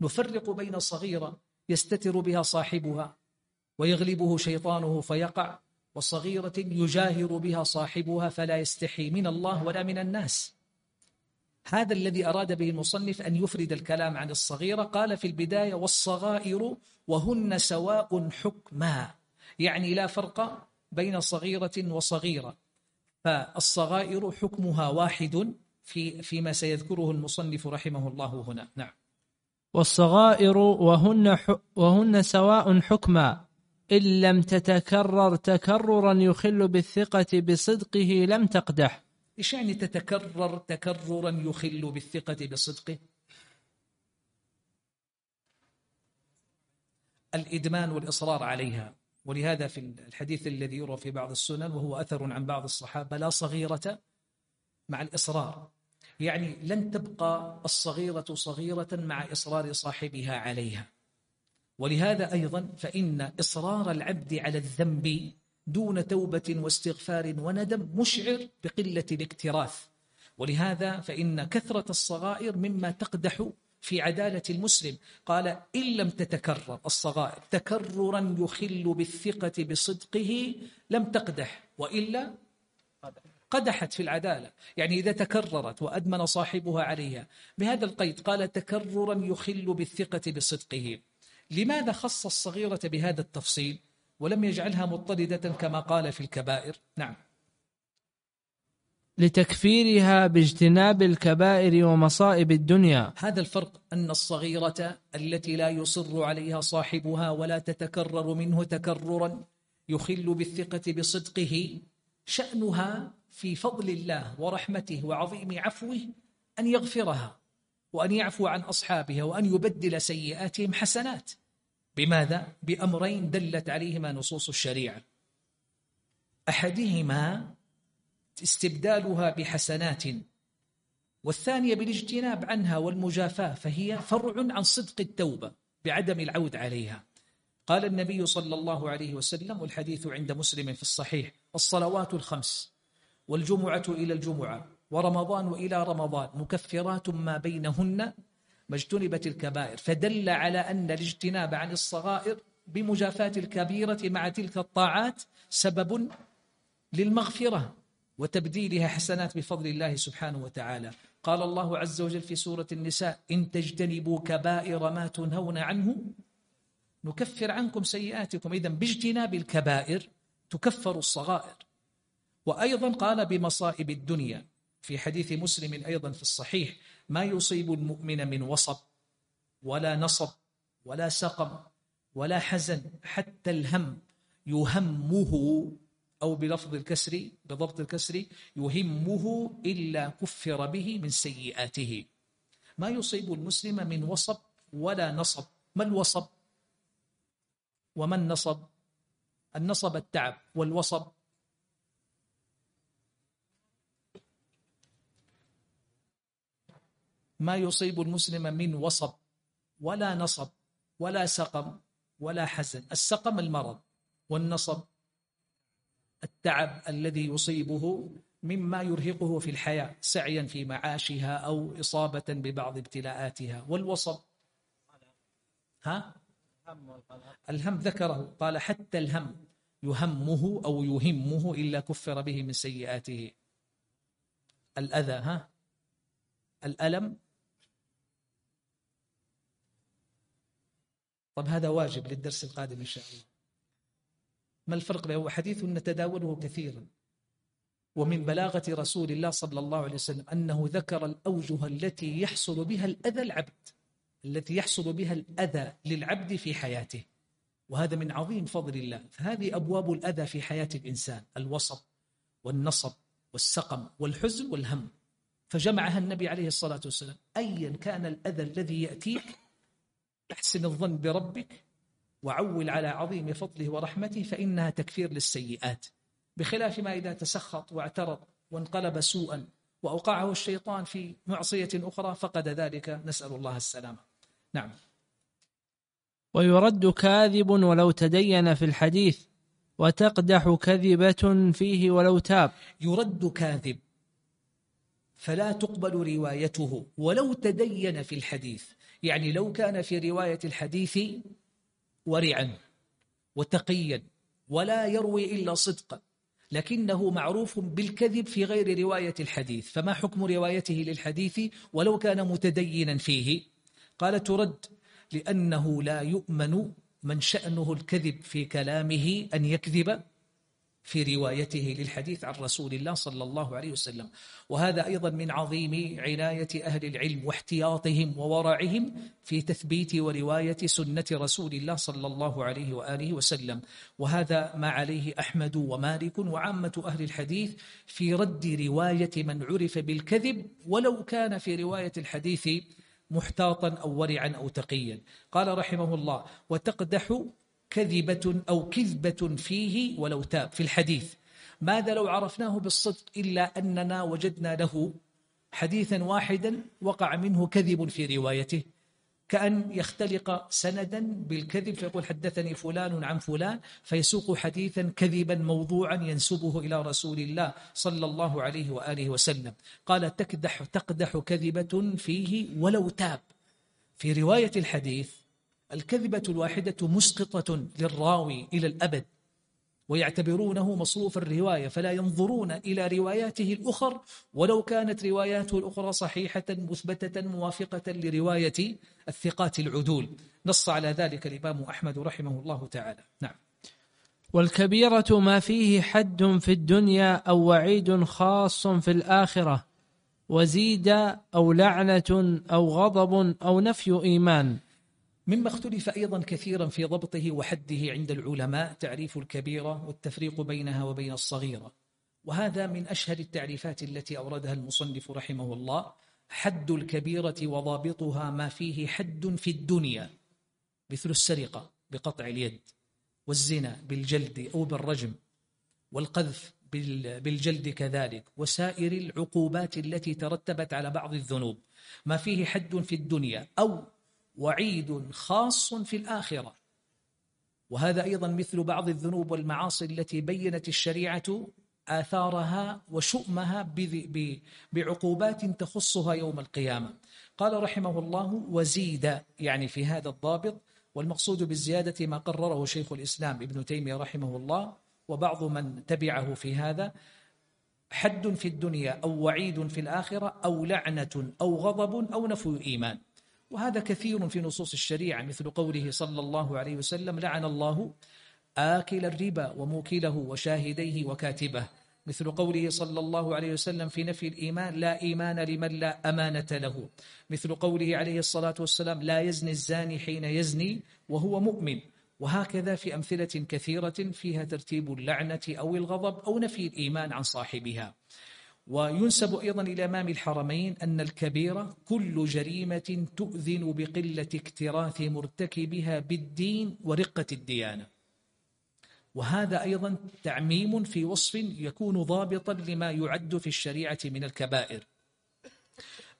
نفرق بين صغيرة يستتر بها صاحبها ويغلبه شيطانه فيقع وصغيرة يجاهر بها صاحبها فلا يستحي من الله ولا من الناس. هذا الذي أراد به المصنف أن يفرد الكلام عن الصغيرة. قال في البداية والصغائر وهن سواء حكما. يعني لا فرق بين صغيرة وصغيرة. فالصغائر حكمها واحد في فيما سيذكره المصنف رحمه الله هنا. نعم. والصغائر وهن وهن سواء حكما إن لم تتكرر تكررا يخل بالثقة بصدقه لم تقدح. إيش يعني تتكرر تكررا يخل بالثقة بصدقه؟ الإدمان والإصرار عليها. ولهذا في الحديث الذي يروى في بعض السنن وهو أثر عن بعض الصحابة لا صغيرة مع الإصرار. يعني لن تبقى الصغيرة صغيرة مع إصرار صاحبها عليها. ولهذا أيضا فإن إصرار العبد على الذنب دون توبة واستغفار وندم مشعر بقلة الاكتراث. ولهذا فإن كثرة الصغائر مما تقدح في عدالة المسلم. قال إن لم تتكرر الصغائر تكررا يخل بالثقة بصدقه لم تقدح وإلا قدحت في العدالة. يعني إذا تكررت وأدمن صاحبها عليها بهذا القيد قال تكررا يخل بالثقة بصدقه. لماذا خص الصغيرة بهذا التفصيل؟ ولم يجعلها مضطردة كما قال في الكبائر. نعم. لتكفيرها باجتناب الكبائر ومصائب الدنيا. هذا الفرق أن الصغيرة التي لا يصر عليها صاحبها ولا تتكرر منه تكررا يخل بالثقة بصدقه شأنها في فضل الله ورحمته وعظيم عفوه أن يغفرها وأن يعفو عن أصحابها وأن يبدل سيئاتهم حسنات. بماذا؟ بأمرين دلت عليهما نصوص الشريعة. أحدهما استبدالها بحسنات. والثانية بالاجتناب عنها والمجافاة فهي فرع عن صدق التوبة بعدم العود عليها. قال النبي صلى الله عليه وسلم والحديث عند مسلم في الصحيح الصلوات الخمس والجمعة إلى الجمعة ورمضان إلى رمضان مكفرات ما بينهن ما اجتنبت الكبائر. فدل على أن الاجتناب عن الصغائر بمجافاة الكبيرة مع تلك الطاعات سبب للمغفرة. وتبديلها حسنات بفضل الله سبحانه وتعالى. قال الله عز وجل في سورة النساء إن تجتنبوا كبائر ما تنهون عنه نكفر عنكم سيئاتكم. إذا باجتناب الكبائر تكفر الصغائر. وأيضا قال بمصائب الدنيا في حديث مسلم أيضا في الصحيح ما يصيب المؤمن من وصب ولا نصب ولا سقم ولا حزن حتى الهم يهمه أو بلفظ الكسر بضبط الكسر يهمه إلا كفر به من سيئاته. ما يصيب المسلم من وصب ولا نصب. ما الوصب؟ وما النصب النصب التعب والوصب. ما يصيب المسلم من وصب ولا نصب ولا سقم ولا حزن. السقم المرض والنصب التعب الذي يصيبه مما يرهقه في الحياة سعيا في معاشها أو إصابة ببعض ابتلاءاتها. والوصب ها؟ الهم ذكره. قال حتى الهم يهمه أو يهمه إلا كفر به من سيئاته. الأذى ها؟ الألم؟ طب هذا واجب للدرس القادم إن شاء الله. ما الفرق بينه حديث نتداوله كثيرا ومن بلاغة رسول الله صلى الله عليه وسلم أنه ذكر الأوجه التي يحصل بها الأذى العبد التي يحصل بها الأذى للعبد في حياته. وهذا من عظيم فضل الله. فهذه أبواب الأذى في حياة الإنسان الوصب والنصب والسقم والحزن والهم. فجمعها النبي عليه الصلاة والسلام. أيا كان الأذى الذي يأتيك أحسن الظن بربك وعول على عظيم فضله ورحمته فإنها تكفير للسيئات بخلاف ما إذا تسخط واعترض وانقلب سوءا وأوقعه الشيطان في معصية أخرى فقد ذلك نسأل الله السلامة. نعم. ويرد كاذب ولو تدين في الحديث وتقدح كذبة فيه ولو تاب. يرد كاذب فلا تقبل روايته ولو تدين في الحديث. يعني لو كان في رواية الحديث ورعا وتقيا ولا يروي إلا صدقا لكنه معروف بالكذب في غير رواية الحديث. فما حكم روايته للحديث ولو كان متدينا فيه؟ قال ترد لأنه لا يؤمن من شأنه الكذب في كلامه أن يكذب. في روايته للحديث عن رسول الله صلى الله عليه وسلم. وهذا أيضا من عظيم عناية أهل العلم واحتياطهم وورعهم في تثبيت ورواية سنة رسول الله صلى الله عليه وآله وسلم. وهذا ما عليه أحمد ومالك وعامة أهل الحديث في رد رواية من عرف بالكذب ولو كان في رواية الحديث محتاطا أو ورعا أو تقيا. قال رحمه الله وتقدح كذبة أو كذبة فيه ولو تاب. في الحديث ماذا لو عرفناه بالصدق إلا أننا وجدنا له حديثا واحدا وقع منه كذب في روايته. كأن يختلق سندا بالكذب فيقول حدثني فلان عن فلان فيسوق حديثا كذبا موضوعا ينسبه إلى رسول الله صلى الله عليه وآله وسلم. قال تكدح تقدح كذبة فيه ولو تاب. في رواية الحديث الكذبة الواحدة مسقطة للراوي إلى الأبد ويعتبرونه مصروف الرواية فلا ينظرون إلى رواياته الأخر ولو كانت رواياته الأخرى صحيحة مثبتة موافقة لرواية الثقات العدول. نص على ذلك الإمام أحمد رحمه الله تعالى. نعم. والكبيرة ما فيه حد في الدنيا أو وعيد خاص في الآخرة وزيد أو لعنة أو غضب أو نفي إيمان. مما اختلف أيضا كثيرا في ضبطه وحده عند العلماء تعريف الكبيرة والتفريق بينها وبين الصغيرة. وهذا من أشهر التعريفات التي أوردها المصنف رحمه الله. حد الكبيرة وضابطها ما فيه حد في الدنيا مثل السرقة بقطع اليد والزنا بالجلد أو بالرجم والقذف بالجلد كذلك وسائر العقوبات التي ترتبت على بعض الذنوب. ما فيه حد في الدنيا أو وعيد خاص في الآخرة. وهذا أيضا مثل بعض الذنوب والمعاصي التي بينت الشريعة آثارها وشؤمها بعقوبات تخصها يوم القيامة. قال رحمه الله وزيد يعني في هذا الضابط والمقصود بالزيادة ما قرره شيخ الإسلام ابن تيمية رحمه الله وبعض من تبعه في هذا حد في الدنيا أو وعيد في الآخرة أو لعنة أو غضب أو نفي إيمان. وهذا كثير في نصوص الشريعة مثل قوله صلى الله عليه وسلم لعن الله آكل الربا وموكله وشاهديه وكاتبه. مثل قوله صلى الله عليه وسلم في نفي الإيمان لا إيمان لمن لا أمانة له. مثل قوله عليه الصلاة والسلام لا يزني الزاني حين يزني وهو مؤمن. وهكذا في أمثلة كثيرة فيها ترتيب اللعنة أو الغضب أو نفي الإيمان عن صاحبها. وينسب أيضا إلى إمام الحرمين أن الكبيرة كل جريمة تؤذن بقلة اكتراث مرتكبها بالدين ورقة الديانة. وهذا أيضا تعميم في وصف يكون ضابطا لما يعد في الشريعة من الكبائر.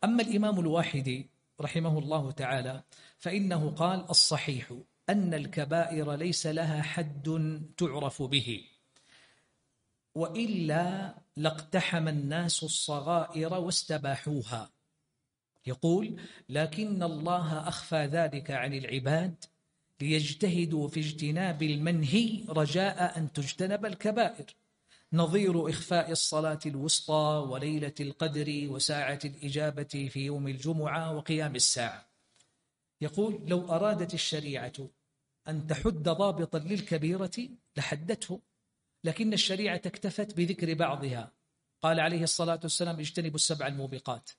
أما الإمام الواحد رحمه الله تعالى فإنه قال الصحيح أن الكبائر ليس لها حد تعرف به وإلا لاقتحم الناس الصغائر واستباحوها. يقول لكن الله أخفى ذلك عن العباد ليجتهدوا في اجتناب المنهي رجاء أن تجتنب الكبائر. نظير إخفاء الصلاة الوسطى وليلة القدر وساعة الإجابة في يوم الجمعة وقيام الساعة. يقول لو أرادت الشريعة أن تحد ضابطا للكبيرة لحدته لكن الشريعة اكتفت بذكر بعضها. قال عليه الصلاة والسلام اجتنبوا السبع الموبقات.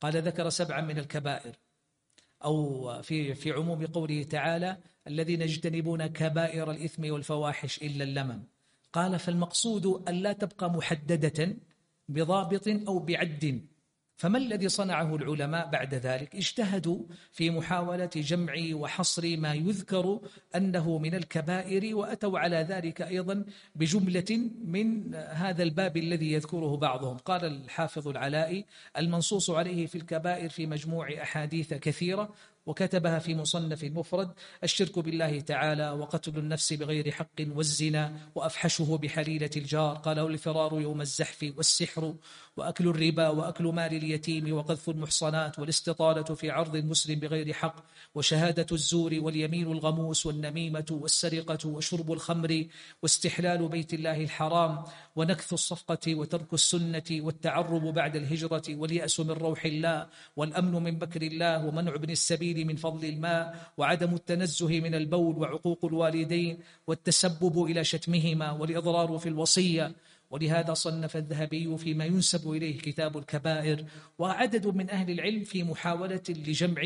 قال ذكر سبعا من الكبائر. أو في في عموم قوله تعالى الذين يجتنبون كبائر الإثم والفواحش إلا اللمم. قال فالمقصود أن لا تبقى محددة بضابط أو بعد فما الذي صنعه العلماء بعد ذلك؟ اجتهدوا في محاولة جمع وحصر ما يذكر أنه من الكبائر وأتوا على ذلك أيضا بجملة من هذا الباب الذي يذكره بعضهم. قال الحافظ العلائي المنصوص عليه في الكبائر في مجموع أحاديث كثيرة وكتبها في مصنف مفرد الشرك بالله تعالى وقتل النفس بغير حق والزنا وأفحشه بحليلة الجار. قال الفرار يوم الزحف والسحر وأكل الربا وأكل مال اليتيم وقذف المحصنات والاستطالة في عرض المسلم بغير حق وشهادة الزور واليمين الغموس والنميمة والسرقة وشرب الخمر واستحلال بيت الله الحرام ونكث الصفقة وترك السنة والتعرب بعد الهجرة واليأس من روح الله والأمن من بكر الله ومنع ابن السبيل من فضل الماء وعدم التنزه من البول وعقوق الوالدين والتسبب إلى شتمهما والإضرار في الوصية ولهذا صنف الذهبي فيما ينسب إليه كتاب الكبائر وعدد من أهل العلم في محاولة لجمع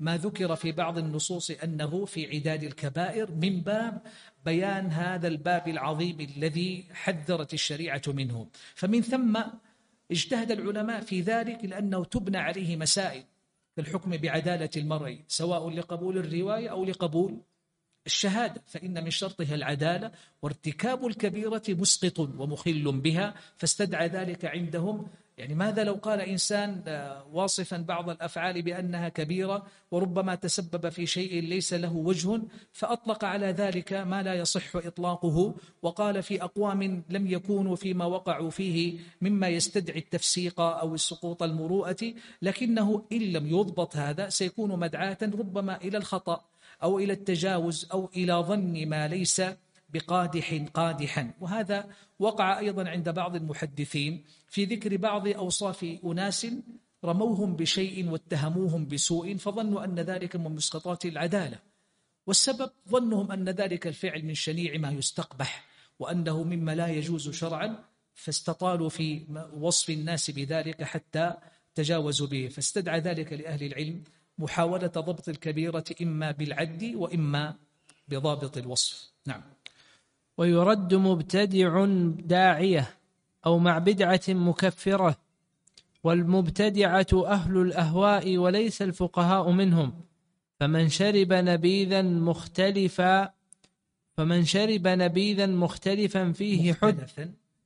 ما ذكر في بعض النصوص أنه في عداد الكبائر من باب بيان هذا الباب العظيم الذي حذرت الشريعة منه. فمن ثم اجتهد العلماء في ذلك لأنه تبنى عليه مسائل كالحكم بعدالة المرء سواء لقبول الرواية أو لقبول الشهادة فإن من شرطها العدالة وارتكاب الكبيرة مسقط ومخل بها فاستدعى ذلك عندهم. يعني ماذا لو قال إنسان آه، واصفا بعض الأفعال بأنها كبيرة وربما تسبب في شيء ليس له وجه فأطلق على ذلك ما لا يصح إطلاقه وقال في أقوام لم يكونوا فيما وقعوا فيه مما يستدعي التفسيق أو السقوط المروءة لكنه إن لم يضبط هذا سيكون مدعاة ربما إلى الخطأ. أو إلى التجاوز أو إلى ظن ما ليس بقادح قادحا. وهذا وقع أيضا عند بعض المحدثين في ذكر بعض أوصاف أناس رموهم بشيء واتهموهم بسوء فظنوا أن ذلك من مسقطات العدالة. والسبب ظنهم أن ذلك الفعل من شنيع ما يستقبح وأنه مما لا يجوز شرعا فاستطالوا في وصف الناس بذلك حتى تجاوزوا به. فاستدعى ذلك لأهل العلم محاولة ضبط الكبيرة إما بالعد وإما بضابط الوصف. نعم. ويرد مبتدع داعية أو مع بدعة مكفرة والمبتدعة أهل الأهواء وليس الفقهاء منهم. فمن شرب نبيذا مختلفا فمن شرب نبيذا مختلفا فيه حد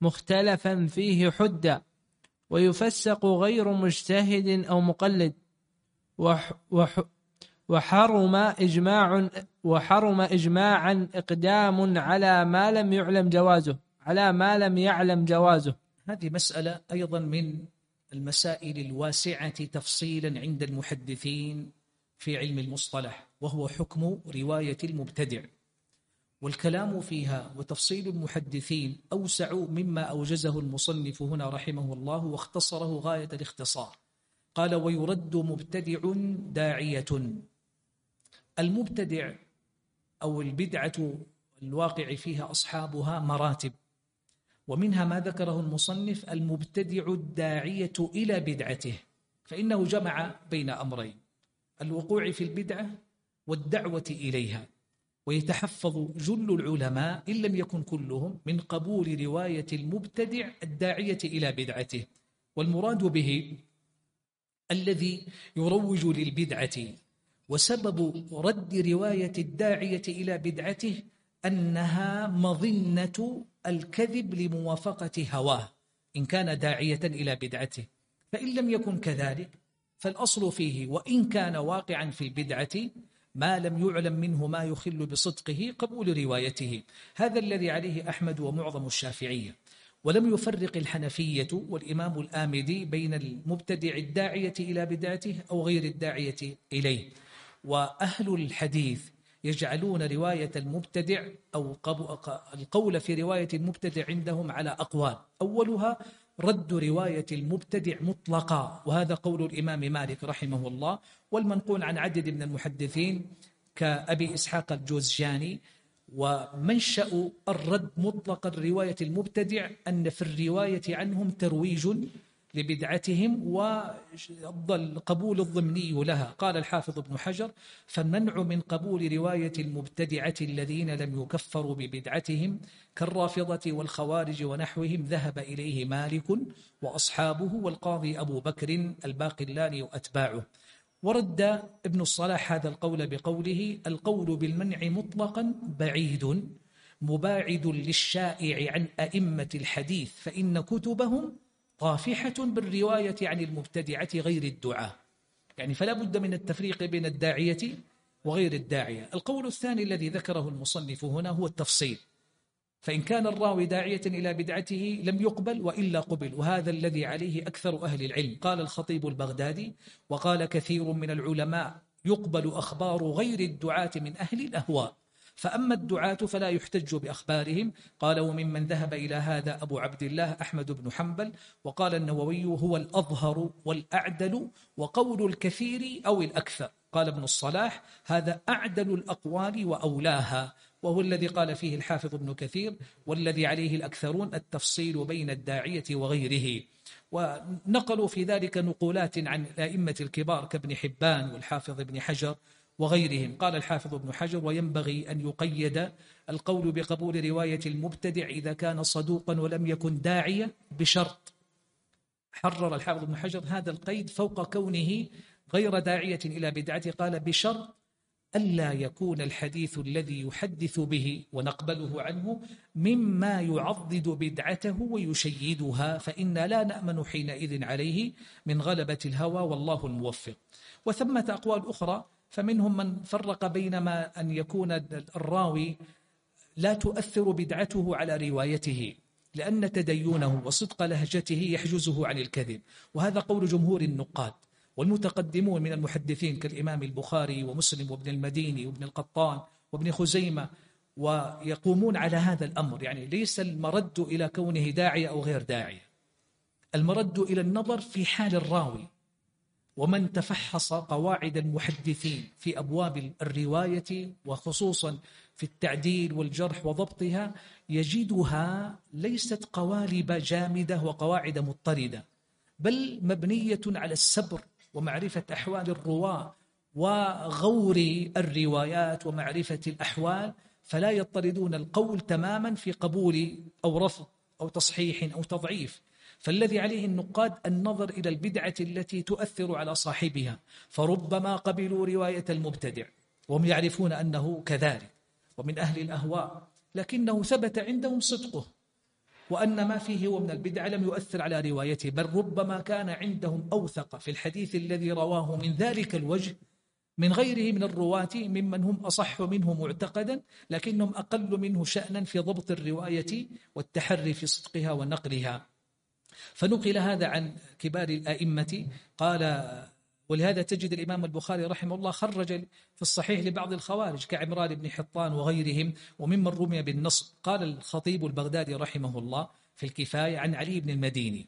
مختلفا. فيه حد. ويفسق غير مجتهد أو مقلد. وح وح وحرم إجماع وحرم إجماعا إقدام على ما لم يعلم جوازه على ما لم يعلم جوازه. هذه مسألة أيضا من المسائل الواسعة تفصيلا عند المحدثين في علم المصطلح وهو حكم رواية المبتدع. والكلام فيها وتفصيل المحدثين أوسع مما أوجزه المصنف هنا رحمه الله واختصره غاية الاختصار. قال ويرد مبتدع داعية. المبتدع أو البدعة الواقع فيها أصحابها مراتب. ومنها ما ذكره المصنف المبتدع الداعية إلى بدعته فإنه جمع بين أمرين الوقوع في البدعة والدعوة إليها. ويتحفظ جل العلماء إن لم يكن كلهم من قبول رواية المبتدع الداعية إلى بدعته. والمراد به الذي يروج للبدعة وسبب رد رواية الداعية إلى بدعته أنها مظنة الكذب لموافقة هواه إن كان داعية إلى بدعته. فإن لم يكن كذلك فالأصل فيه وإن كان واقعا في البدعة ما لم يعلم منه ما يخل بصدقه قبول روايته. هذا الذي عليه أحمد ومعظم الشافعية. ولم يفرق الحنفية والإمام الآمدي بين المبتدع الداعية إلى بدعته أو غير الداعية إليه. وأهل الحديث يجعلون رواية المبتدع أو القول في رواية المبتدع عندهم على أقوال. أولها رد رواية المبتدع مطلقا وهذا قول الإمام مالك رحمه الله. والمنقول عن عدد من المحدثين كأبي إسحاق الجوزجاني ومنشأ الرد مطلق الرواية المبتدع أن في الرواية عنهم ترويج لبدعتهم والقبول الضمني لها. قال الحافظ ابن حجر فالمنع من قبول رواية المبتدعة الذين لم يكفروا ببدعتهم كالرافضة والخوارج ونحوهم ذهب إليه مالك وأصحابه والقاضي أبو بكر الباقلاني وأتباعه. ورد ابن الصلاح هذا القول بقوله القول بالمنع مطلقا بعيد مباعد للشائع عن أئمة الحديث فإن كتبهم طافحة بالرواية عن المبتدعة غير الدعاء. يعني فلا بد من التفريق بين الداعية وغير الداعية. القول الثاني الذي ذكره المصنف هنا هو التفصيل. فإن كان الراوي داعية إلى بدعته لم يقبل وإلا قبل وهذا الذي عليه أكثر أهل العلم. قال الخطيب البغدادي وقال كثير من العلماء يقبل أخبار غير الدعاة من أهل الأهواء فأما الدعاة فلا يحتج بأخبارهم. قال وممن ذهب إلى هذا أبو عبد الله أحمد بن حنبل وقال النووي هو الأظهر والأعدل وقول الكثير أو الأكثر. قال ابن الصلاح هذا أعدل الأقوال وأولاها. وهو الذي قال فيه الحافظ ابن كثير والذي عليه الأكثرون التفصيل بين الداعية وغيره. ونقلوا في ذلك نقولات عن الأئمة الكبار كابن حبان والحافظ ابن حجر وغيرهم. قال الحافظ ابن حجر وينبغي أن يقيد القول بقبول رواية المبتدع إذا كان صدوقا ولم يكن داعية بشرط حرر الحافظ ابن حجر هذا القيد فوق كونه غير داعية إلى بدعته قال بشرط ألا يكون الحديث الذي يحدث به ونقبله عنه مما يعضد بدعته ويشيدها فإنا لا نأمن حينئذ عليه من غلبة الهوى والله الموفق. وثمة أقوال أخرى فمنهم من فرق بين ما أن يكون الراوي لا تؤثر بدعته على روايته لأن تدينه وصدق لهجته يحجزه عن الكذب. وهذا قول جمهور النقاد. والمتقدمون من المحدثين كالإمام البخاري ومسلم وابن المديني وابن القطان وابن خزيمة ويقومون على هذا الأمر. يعني ليس المرد إلى كونه داعية أو غير داعية. المرد إلى النظر في حال الراوي ومن تفحص قواعد المحدثين في أبواب الرواية وخصوصا في التعديل والجرح وضبطها يجدها ليست قوالب جامدة وقواعد مضطردة بل مبنية على السبر ومعرفة أحوال الرواة وغور الروايات ومعرفة الأحوال فلا يضطردون القول تماما في قبول أو رفض أو تصحيح أو تضعيف. فالذي عليه النقاد النظر إلى البدعة التي تؤثر على صاحبها. فربما قبلوا رواية المبتدع وهم يعرفون أنه كذلك ومن أهل الأهواء لكنه ثبت عندهم صدقه. وأن ما فيه هو من البدع لم يؤثر على روايته بل ربما كان عندهم أوثق في الحديث الذي رواه من ذلك الوجه من غيره من الرواة ممن هم أصح منه معتقدا لكنهم أقل منه شأنا في ضبط الرواية والتحري في صدقها ونقلها. فنقل هذا عن كبار الأئمة قال ولهذا تجد الإمام البخاري رحمه الله خرج في الصحيح لبعض الخوارج كعمران بن حطان وغيرهم وممن رمي بالنصب. قال الخطيب البغدادي رحمه الله في الكفاية عن علي بن المديني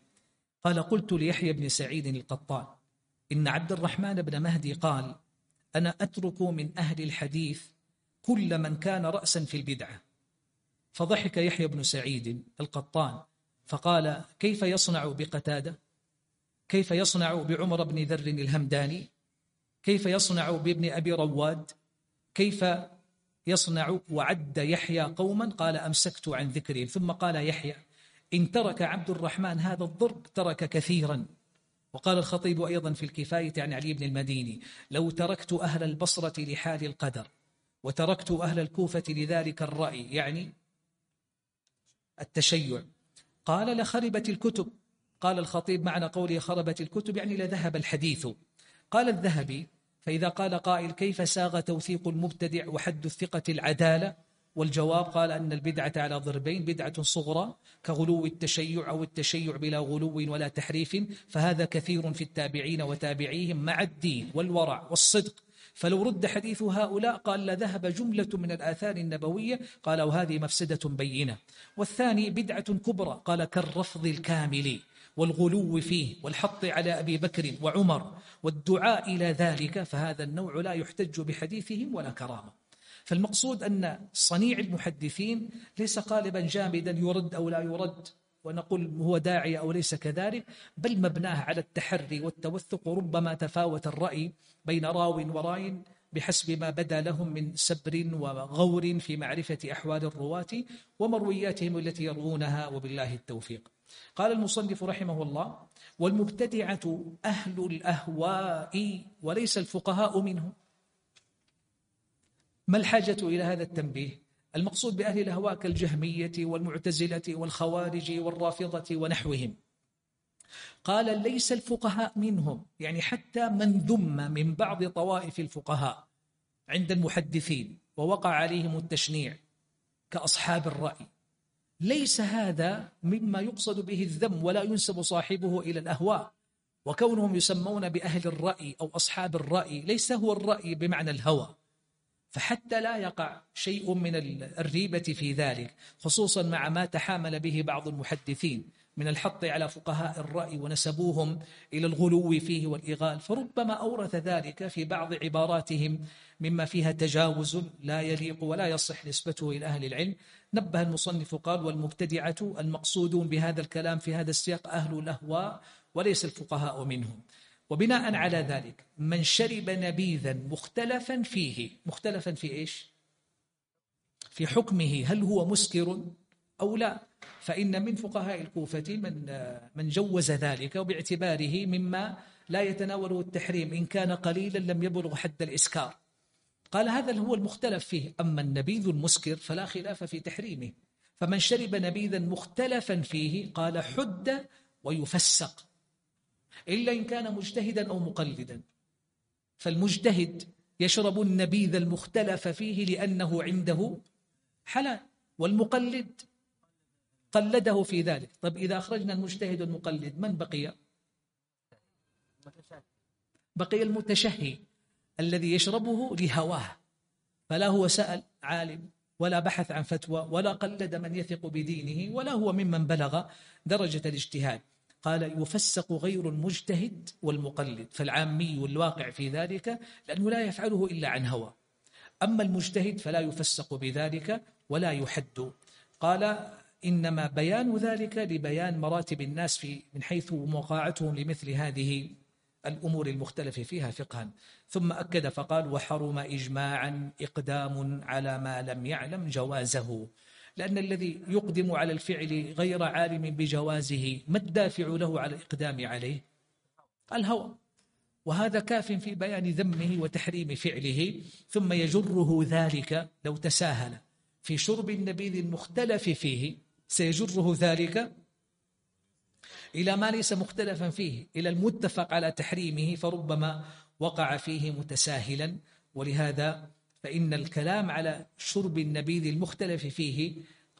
قال قلت ليحيى بن سعيد القطان إن عبد الرحمن بن مهدي قال أنا أترك من أهل الحديث كل من كان رأسا في البدعة. فضحك يحيى بن سعيد القطان فقال كيف يصنع بقتادة؟ كيف يصنع بعمر بن ذر الهمداني؟ كيف يصنع بابن أبي رواد؟ كيف يصنع وعد يحيى قوما؟ قال أمسكت عن ذكرهم ثم قال يحيى إن ترك عبد الرحمن هذا الضرب ترك كثيرا. وقال الخطيب أيضا في الكفاية عن علي بن المديني لو تركت أهل البصرة لحال القدر وتركت أهل الكوفة لذلك الرأي يعني التشيع. قال لخربت الكتب قال الخطيب معنى قوله خربت الكتب يعني لذهب الحديث. قال الذهبي فإذا قال قائل كيف ساغ توثيق المبتدع وحد الثقة العدالة؟ والجواب قال أن البدعة على ضربين بدعة صغرى كغلو التشيع أو التشيع بلا غلو ولا تحريف فهذا كثير في التابعين وتابعيهم مع الدين والورع والصدق. فلو رد حديث هؤلاء قال لذهب جملة من الآثار النبوية قال وهذه مفسدة بينة. والثاني بدعة كبرى قال كالرفض الكامل. والغلو فيه والحط على أبي بكر وعمر والدعاء إلى ذلك فهذا النوع لا يحتج بحديثهم ولا كرامة. فالمقصود أن صنيع المحدثين ليس قالبا جامدا يرد أو لا يرد ونقول هو داعي أو ليس كذلك بل مبناه على التحري والتوثق وربما تفاوت الرأي بين راو وراي بحسب ما بدا لهم من سبر وغور في معرفة أحوال الرواة ومروياتهم التي يروونها وبالله التوفيق. قال المصنف رحمه الله والمبتدعة أهل الأهواء وليس الفقهاء منهم. ما الحاجة إلى هذا التنبيه؟ المقصود بأهل الأهواء كالجهمية والمعتزلة والخوارج والرافضة ونحوهم. قال ليس الفقهاء منهم يعني حتى من ذم من بعض طوائف الفقهاء عند المحدثين ووقع عليهم التشنيع كأصحاب الرأي. ليس هذا مما يقصد به الذم ولا ينسب صاحبه إلى الأهواء وكونهم يسمون بأهل الرأي أو أصحاب الرأي ليس هو الرأي بمعنى الهوى. فحتى لا يقع شيء من الريبة في ذلك خصوصا مع ما تحامل به بعض المحدثين. من الحط على فقهاء الرأي ونسبوهم إلى الغلو فيه والإغال فربما أورث ذلك في بعض عباراتهم مما فيها تجاوز لا يليق ولا يصح نسبته إلى أهل العلم. نبه المصنف قال والمبتدعة المقصودون بهذا الكلام في هذا السياق أهل الأهواء وليس الفقهاء منهم. وبناء على ذلك من شرب نبيذا مختلفا فيه مختلفا في إيش؟ في حكمه هل هو مسكر؟ أو لا. فإن من فقهاء الكوفة من من جوز ذلك وباعتباره مما لا يتناوله التحريم إن كان قليلا لم يبلغ حد الإسكار. قال هذا هو المختلف فيه. أما النبيذ المسكر فلا خلاف في تحريمه. فمن شرب نبيذا مختلفا فيه قال حد ويفسق. إلا إن كان مجتهدا أو مقلدا. فالمجتهد يشرب النبيذ المختلف فيه لأنه عنده حلال والمقلد قلده في ذلك. طيب إذا أخرجنا المجتهد المقلد من بقي؟ بقي المتشهي الذي يشربه لهواه. فلا هو سأل عالم ولا بحث عن فتوى ولا قلد من يثق بدينه ولا هو ممن بلغ درجة الاجتهاد. قال يفسق غير المجتهد والمقلد. فالعامي والواقع في ذلك لأنه لا يفعله إلا عن هوى. أما المجتهد فلا يفسق بذلك ولا يحد. قال إنما بيان ذلك لبيان مراتب الناس في من حيث موقعتهم لمثل هذه الأمور المختلف فيها فقها. ثم أكد فقال وحرم إجماعا إقدام على ما لم يعلم جوازه. لأن الذي يقدم على الفعل غير عالم بجوازه ما الدافع له على الإقدام عليه؟ الهوى. وهذا كاف في بيان ذمه وتحريم فعله. ثم يجره ذلك لو تساهل في شرب النبيذ المختلف فيه. سيجره ذلك إلى ما ليس مختلفا فيه إلى المتفق على تحريمه فربما وقع فيه متساهلا. ولهذا فإن الكلام على شرب النبيذ المختلف فيه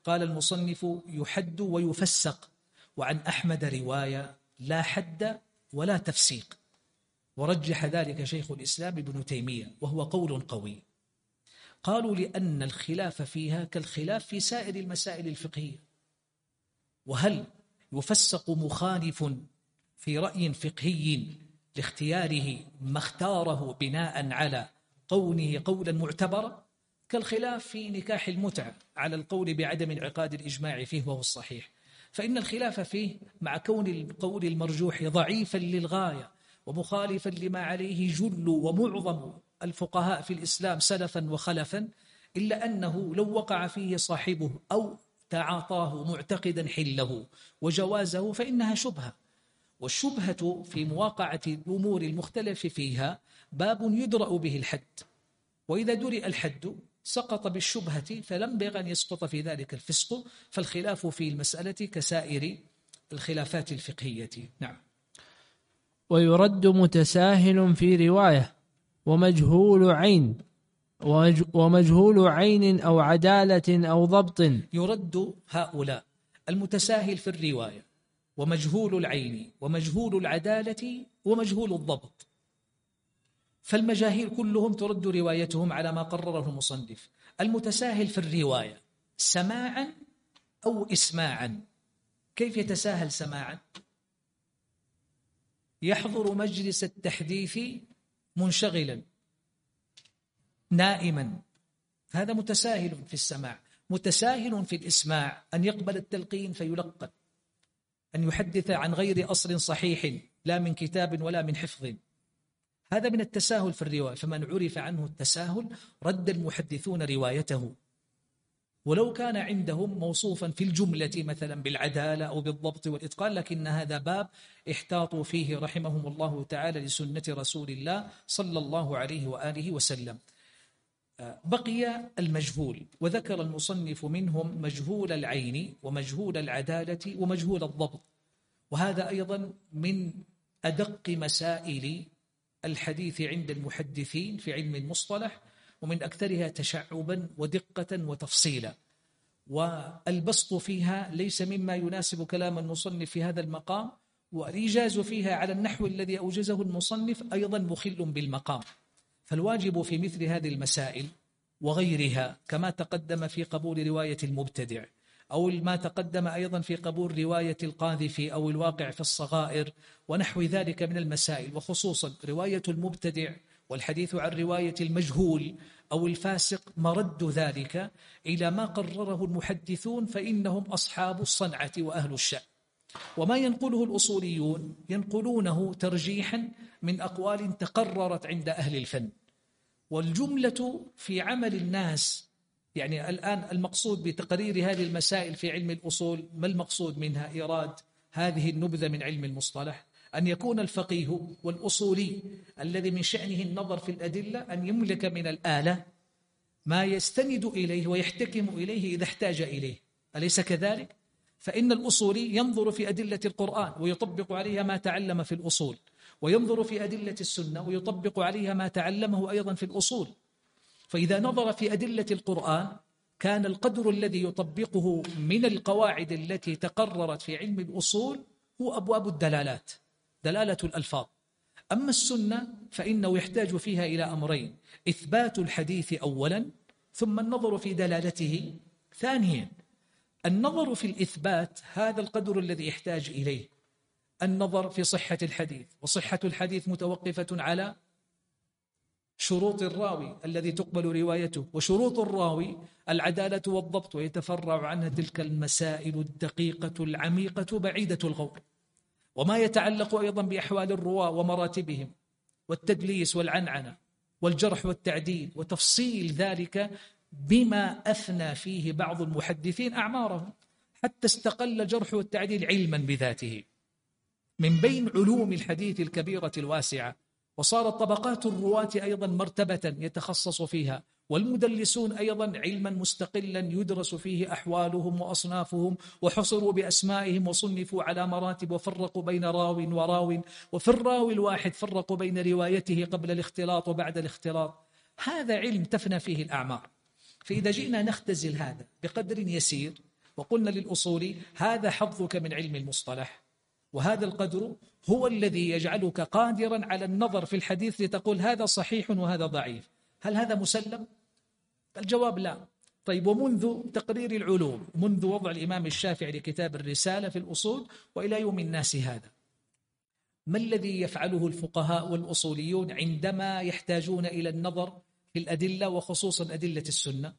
قال المصنف يحد ويفسق وعن أحمد رواية لا حد ولا تفسيق. ورجح ذلك شيخ الإسلام ابن تيمية وهو قول قوي. قالوا لأن الخلاف فيها كالخلاف في سائر المسائل الفقهية. وهل يفسق مخالف في رأي فقهي لاختياره ما اختاره بناء على قوله قولا معتبرا؟ كالخلاف في نكاح المتعة على القول بعدم انعقاد الإجماع فيه وهو الصحيح. فإن الخلاف فيه مع كون القول المرجوح ضعيفا للغاية ومخالفا لما عليه جل ومعظم الفقهاء في الإسلام سلفا وخلفا إلا أنه لو وقع فيه صاحبه أو تعاطاه معتقدا حله وجوازه فإنها شبهة. والشبهة في مواقعة الأمور المختلف فيها باب يدرأ به الحد. وإذا درئ الحد سقط بالشبهة فلم بغ أن يسقط في ذلك الفسق. فالخلاف في المسألة كسائر الخلافات الفقهية. نعم. ويرد متساهل في رواية ومجهول عين. ومجهول عين أو عدالة أو ضبط. يرد هؤلاء المتساهل في الرواية ومجهول العين ومجهول العدالة ومجهول الضبط. فالمجاهيل كلهم ترد روايتهم على ما قرره المصنف. المتساهل في الرواية سماعا أو إسماعا؟ كيف يتساهل سماعا؟ يحضر مجلس التحديث منشغلا. نائما. هذا متساهل في السماع. متساهل في الإسماع. أن يقبل التلقين فيلقن. أن يحدث عن غير أصل صحيح. لا من كتاب ولا من حفظ. هذا من التساهل في الرواية. فمن عرف عنه التساهل رد المحدثون روايته. ولو كان عندهم موصوفا في الجملة مثلا بالعدالة أو بالضبط والإتقان لكن هذا باب احتاطوا فيه رحمهم الله تعالى لسنة رسول الله صلى الله عليه وآله وسلم. بقي المجهول وذكر المصنف منهم مجهول العين ومجهول العدالة ومجهول الضبط. وهذا أيضا من أدق مسائل الحديث عند المحدثين في علم المصطلح ومن أكثرها تشعبا ودقة وتفصيلا. والبسط فيها ليس مما يناسب كلام المصنف في هذا المقام والإيجاز فيها على النحو الذي أوجزه المصنف أيضا مخل بالمقام. فالواجب في مثل هذه المسائل وغيرها كما تقدم في قبول رواية المبتدع أو ما تقدم أيضا في قبول رواية القاذف أو الواقع في الصغائر ونحو ذلك من المسائل وخصوصا رواية المبتدع والحديث عن رواية المجهول أو الفاسق مرد ذلك إلى ما قرره المحدثون فإنهم أصحاب الصنعة وأهل الشأن. وما ينقله الأصوليون ينقلونه ترجيحا من أقوال تقررت عند أهل الفن. والجملة في عمل الناس يعني الآن المقصود بتقرير هذه المسائل في علم الأصول ما المقصود منها؟ إيراد هذه النبذة من علم المصطلح. أن يكون الفقيه والأصولي الذي من شأنه النظر في الأدلة أن يملك من الآلة ما يستند إليه ويحتكم إليه إذا احتاج إليه. أليس كذلك؟ فإن الأصولي ينظر في أدلة القرآن ويطبق عليها ما تعلم في الأصول. وينظر في أدلة السنة ويطبق عليها ما تعلمه أيضا في الأصول. فإذا نظر في أدلة القرآن كان القدر الذي يطبقه من القواعد التي تقررت في علم الأصول هو أبواب الدلالات دلالة الألفاظ. أما السنة فإنه يحتاج فيها إلى أمرين إثبات الحديث أولا ثم النظر في دلالته ثانيا. النظر في الإثبات هذا القدر الذي يحتاج إليه. النظر في صحة الحديث وصحة الحديث متوقفة على شروط الراوي الذي تقبل روايته وشروط الراوي العدالة والضبط ويتفرع عنها تلك المسائل الدقيقة العميقة بعيدة الغور. وما يتعلق أيضا بأحوال الرواة ومراتبهم والتدليس والعنعنة والجرح والتعديل وتفصيل ذلك بما أثنى فيه بعض المحدثين أعمارهم حتى استقل الجرح والتعديل علما بذاته. من بين علوم الحديث الكبيرة الواسعة وصارت طبقات الرواة أيضا مرتبة يتخصص فيها والمدلسون أيضا علما مستقلا يدرس فيه أحوالهم وأصنافهم وحصروا بأسمائهم وصنفوا على مراتب وفرقوا بين راو وراو وفي الراوي الواحد فرقوا بين روايته قبل الاختلاط وبعد الاختلاط. هذا علم تفنى فيه الأعمار. فإذا جئنا نختزل هذا بقدر يسير وقلنا للأصولي هذا حظك من علم المصطلح. وهذا القدر هو الذي يجعلك قادرا على النظر في الحديث لتقول هذا صحيح وهذا ضعيف. هل هذا مسلم؟ الجواب لا. طيب ومنذ تقرير العلوم منذ وضع الإمام الشافعي لكتاب الرسالة في الأصول وإلى يوم الناس هذا ما الذي يفعله الفقهاء والأصوليون عندما يحتاجون إلى النظر في الأدلة وخصوصا أدلة السنة؟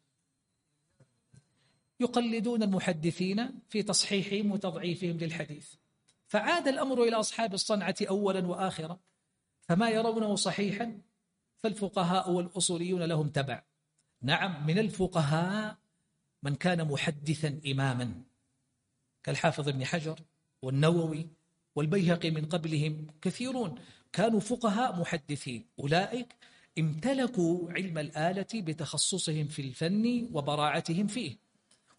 يقلدون المحدثين في تصحيحهم وتضعيفهم للحديث. فعاد الأمر إلى أصحاب الصنعة أولا وآخرا فما يرونه صحيحا فالفقهاء والأصوليون لهم تبع. نعم من الفقهاء من كان محدثا إماما كالحافظ ابن حجر والنووي والبيهقي من قبلهم كثيرون. كانوا فقهاء محدثين أولئك امتلكوا علم الآلة بتخصصهم في الفن وبراعتهم فيه.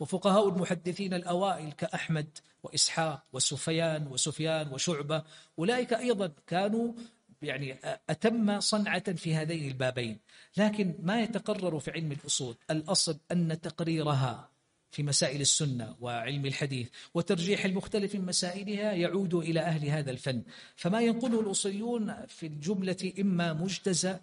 وفقهاء المحدثين الأوائل كأحمد وإسحاق وسفيان وسفيان وشعبة أولئك أيضا كانوا يعني أتم صنعة في هذين البابين. لكن ما يتقرر في علم الأصول؟ الأصل أن تقريرها في مسائل السنة وعلم الحديث وترجيح المختلف من مسائلها يعود إلى أهل هذا الفن. فما ينقله الأصوليون في الجملة إما مجتزى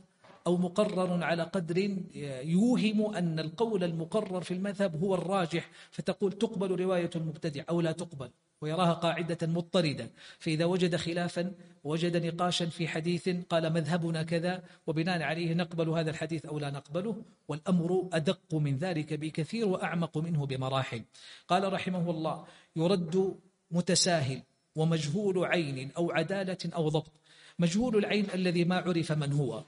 أو مقرر على قدر يوهم أن القول المقرر في المذهب هو الراجح فتقول تقبل رواية المبتدع أو لا تقبل ويراها قاعدة مضطردة فإذا وجد خلافا وجد نقاشا في حديث قال مذهبنا كذا وبناء عليه نقبل هذا الحديث أو لا نقبله والأمر أدق من ذلك بكثير وأعمق منه بمراحل. قال رحمه الله يرد متساهل ومجهول عين أو عدالة أو ضبط. مجهول العين الذي ما عرف من هو.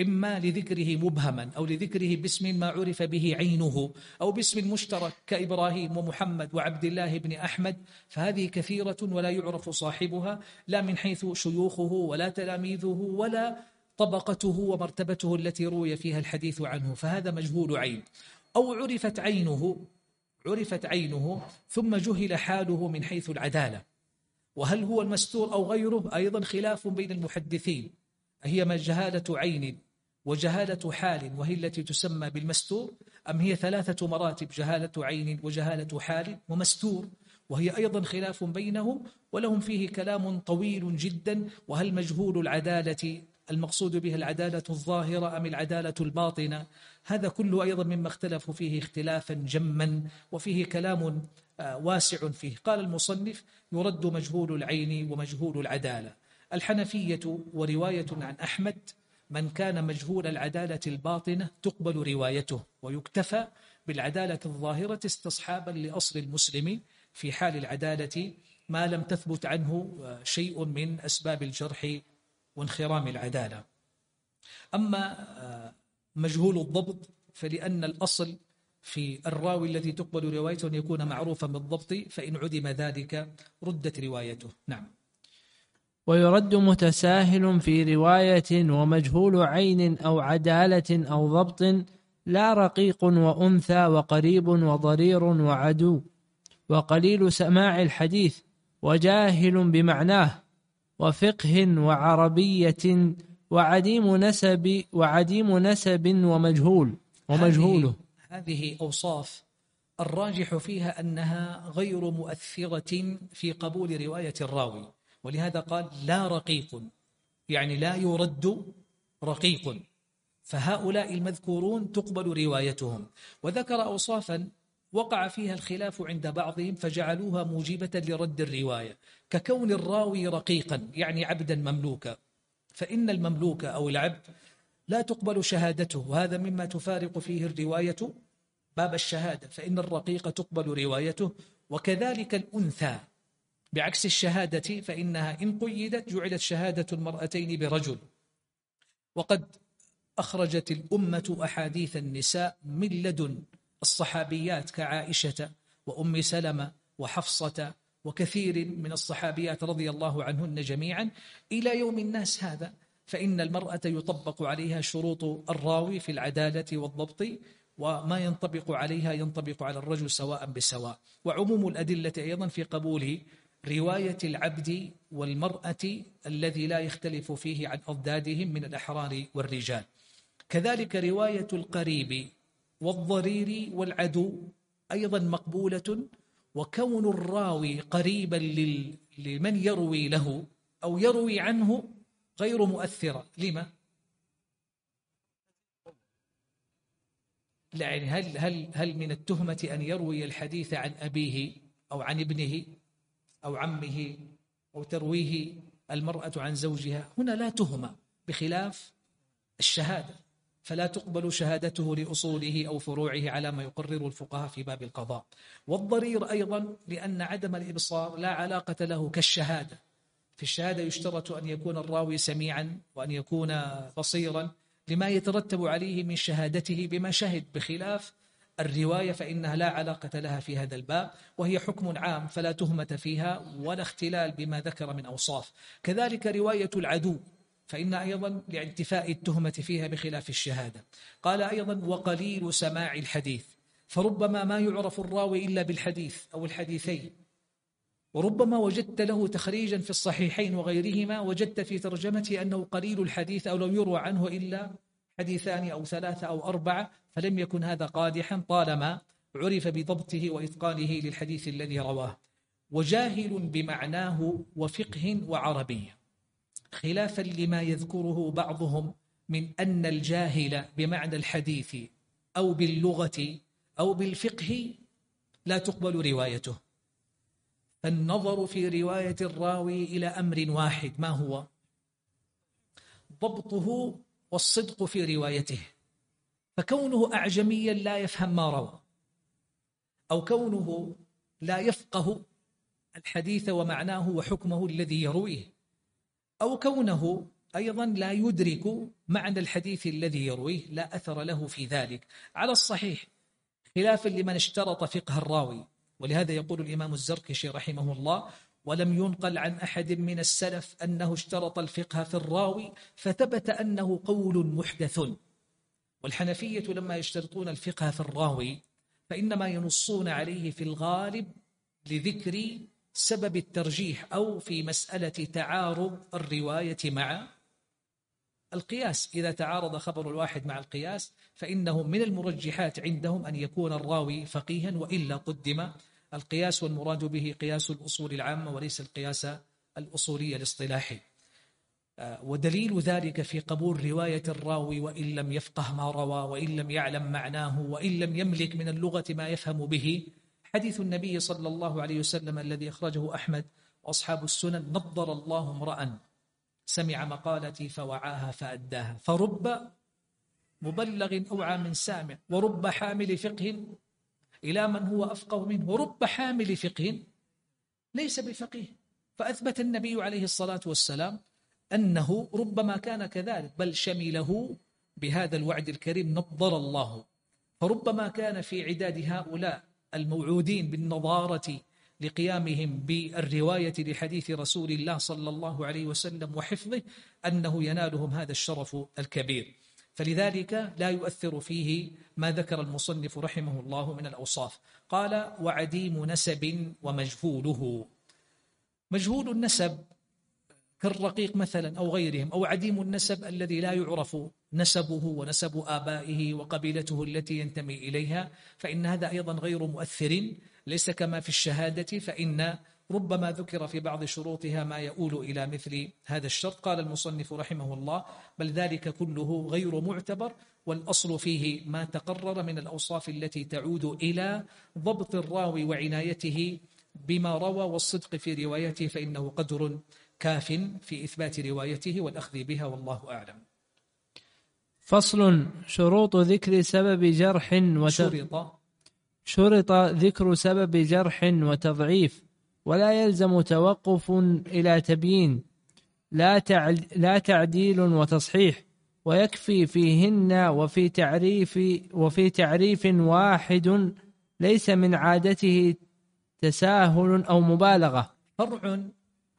إما لذكره مبهما أو لذكره باسم ما عرف به عينه أو باسم مشترك كإبراهيم ومحمد وعبد الله بن أحمد فهذه كثيرة ولا يعرف صاحبها لا من حيث شيوخه ولا تلاميذه ولا طبقته ومرتبته التي روي فيها الحديث عنه فهذا مجهول عين. أو عرفت عينه عرفت عينه ثم جهل حاله من حيث العدالة. وهل هو المستور أو غيره؟ أيضا خلاف بين المحدثين. هي جهالة عين. وجهالة حال وهي التي تسمى بالمستور أم هي ثلاثة مراتب جهالة عين وجهالة حال ومستور وهي أيضا خلاف بينهم ولهم فيه كلام طويل جدا وهل مجهول العدالة المقصود به العدالة الظاهرة أم العدالة الباطنة؟ هذا كله أيضا مما اختلفوا فيه اختلافا جما وفيه كلام آه، واسع فيه. قال المصنف يرد مجهول العين ومجهول العدالة. الحنفية ورواية عن أحمد من كان مجهول العدالة الباطنة تقبل روايته ويكتفى بالعدالة الظاهرة استصحابا لأصل المسلم في حال العدالة ما لم تثبت عنه شيء من أسباب الجرح وانخرام العدالة. أما مجهول الضبط فلأن الأصل في الراوي الذي تقبل روايته أن يكون معروفا بالضبط فإن عدم ذلك ردت روايته. نعم. ويرد متساهل في رواية ومجهول عين أو عدالة أو ضبط لا رقيق وأنثى وقريب وضرير وعدو. وقليل سماع الحديث وجاهل بمعناه وفقه وعربية وعديم نسب وعديم نسب ومجهول. ومجهوله هذه, أوصاف الراجح فيها أنها غير مؤثرة في قبول رواية الراوي. ولهذا قال لا رقيق يعني لا يرد رقيق. فهؤلاء المذكورون تقبل روايتهم. وذكر أوصافا وقع فيها الخلاف عند بعضهم فجعلوها موجبة لرد الرواية. ككون الراوي رقيقا يعني عبدا مملوكا. فإن المملوك أو العبد لا تقبل شهادته. وهذا مما تفارق فيه الرواية باب الشهادة. فإن الرقيق تقبل روايته. وكذلك الأنثى. بعكس الشهادة فإنها إن قيدت جعلت شهادة المرأتين برجل. وقد أخرجت الأمة أحاديث النساء من لدن الصحابيات كعائشة وأم سلمة وحفصة وكثير من الصحابيات رضي الله عنهن جميعا. إلى يوم الناس هذا فإن المرأة يطبق عليها شروط الراوي في العدالة والضبط وما ينطبق عليها ينطبق على الرجل سواء بسواء. وعموم الأدلة أيضا في قبول رواية العبد والمرأة الذي لا يختلف فيه عن أضدادهم من الأحرار والرجال. كذلك رواية القريب والضرير والعدو أيضا مقبولة وكون الراوي قريبا لمن يروي له أو يروي عنه غير مؤثرة لما؟ يعني هل, هل, هل من التهمة أن يروي الحديث عن أبيه أو عن ابنه؟ أو عمه أو ترويه المرأة عن زوجها. هنا لا تهمة بخلاف الشهادة. فلا تقبل شهادته لأصوله أو فروعه على ما يقرر الفقهاء في باب القضاء. والضرير أيضا لأن عدم الإبصار لا علاقة له كالشهادة. في الشهادة يشترط أن يكون الراوي سميعا وأن يكون بصيرا لما يترتب عليه من شهادته بما شهد بخلاف الرواية فإنها لا علاقة لها في هذا الباب وهي حكم عام فلا تهمة فيها ولا اختلال بما ذكر من أوصاف. كذلك رواية العدو فإن أيضا لانتفاء التهمة فيها بخلاف الشهادة. قال أيضا وقليل سماع الحديث فربما ما يعرف الراوي إلا بالحديث أو الحديثين. وربما وجدت له تخريجا في الصحيحين وغيرهما وجدت في ترجمته أنه قليل الحديث أو لم يروى عنه إلا حديثان أو ثلاثة أو أربعة فلم يكن هذا قادحا طالما عرف بضبطه وإتقانه للحديث الذي رواه. وجاهل بمعناه وفقه وعربية خلافا لما يذكره بعضهم من أن الجاهل بمعنى الحديث أو باللغة أو بالفقه لا تقبل روايته. فالنظر في رواية الراوي إلى أمر واحد ما هو؟ ضبطه والصدق في روايته. فكونه أعجميا لا يفهم ما روى. أو كونه لا يفقه الحديث ومعناه وحكمه الذي يرويه. أو كونه أيضا لا يدرك معنى الحديث الذي يرويه. لا أثر له في ذلك. على الصحيح خلافا لمن اشترط فقه الراوي. ولهذا يقول الإمام الزركشي رحمه الله ولم ينقل عن أحد من السلف أنه اشترط الفقه في الراوي فثبت أنه قول محدث. والحنفية لما يشترطون الفقه في الراوي فإنما ينصون عليه في الغالب لذكر سبب الترجيح أو في مسألة تعارض الرواية مع القياس. إذا تعارض خبر الواحد مع القياس فإنه من المرجحات عندهم أن يكون الراوي فقيها وإلا قدم القياس والمراد به قياس الأصول العامة وليس القياس الأصولي الاصطلاحي. آه، ودليل ذلك في قبول رواية الراوي وإن لم يفقه ما روى وإن لم يعلم معناه وإن لم يملك من اللغة ما يفهم به. حديث النبي صلى الله عليه وسلم الذي أخرجه أحمد وأصحاب السنن نظر الله امرأ سمع مقالتي فوعاها فأداها. فرب مبلغ أوعى من سامع ورب حامل فقه إلى من هو أفقه منه. ورب حامل فقه ليس بفقيه. فأثبت النبي عليه الصلاة والسلام أنه ربما كان كذلك بل شمله بهذا الوعد الكريم نظر الله. فربما كان في عداد هؤلاء الموعودين بالنظارة لقيامهم بالرواية لحديث رسول الله صلى الله عليه وسلم وحفظه أنه ينالهم هذا الشرف الكبير. فلذلك لا يؤثر فيه ما ذكر المصنف رحمه الله من الأوصاف. قال وعديم نسب ومجهوله. مجهول النسب كالرقيق مثلا أو غيرهم أو عديم النسب الذي لا يعرف نسبه ونسب آبائه وقبيلته التي ينتمي إليها فإن هذا أيضا غير مؤثر ليس كما في الشهادة فإن ربما ذكر في بعض شروطها ما يؤول إلى مثل هذا الشرط. قال المصنف رحمه الله بل ذلك كله غير معتبر والأصل فيه ما تقرر من الأوصاف التي تعود إلى ضبط الراوي وعنايته بما روى والصدق في روايته فإنه قدر كاف في إثبات روايته والأخذ بها والله أعلم. فصل شروط ذكر سبب جرح وت... شرط. شرط ذكر سبب جرح وتضعيف. ولا يلزم توقف إلى تبيين لا, تع... لا تعديل وتصحيح ويكفي فيهن وفي تعريف وفي تعريف واحد ليس من عادته تساهل أو مبالغة. فرع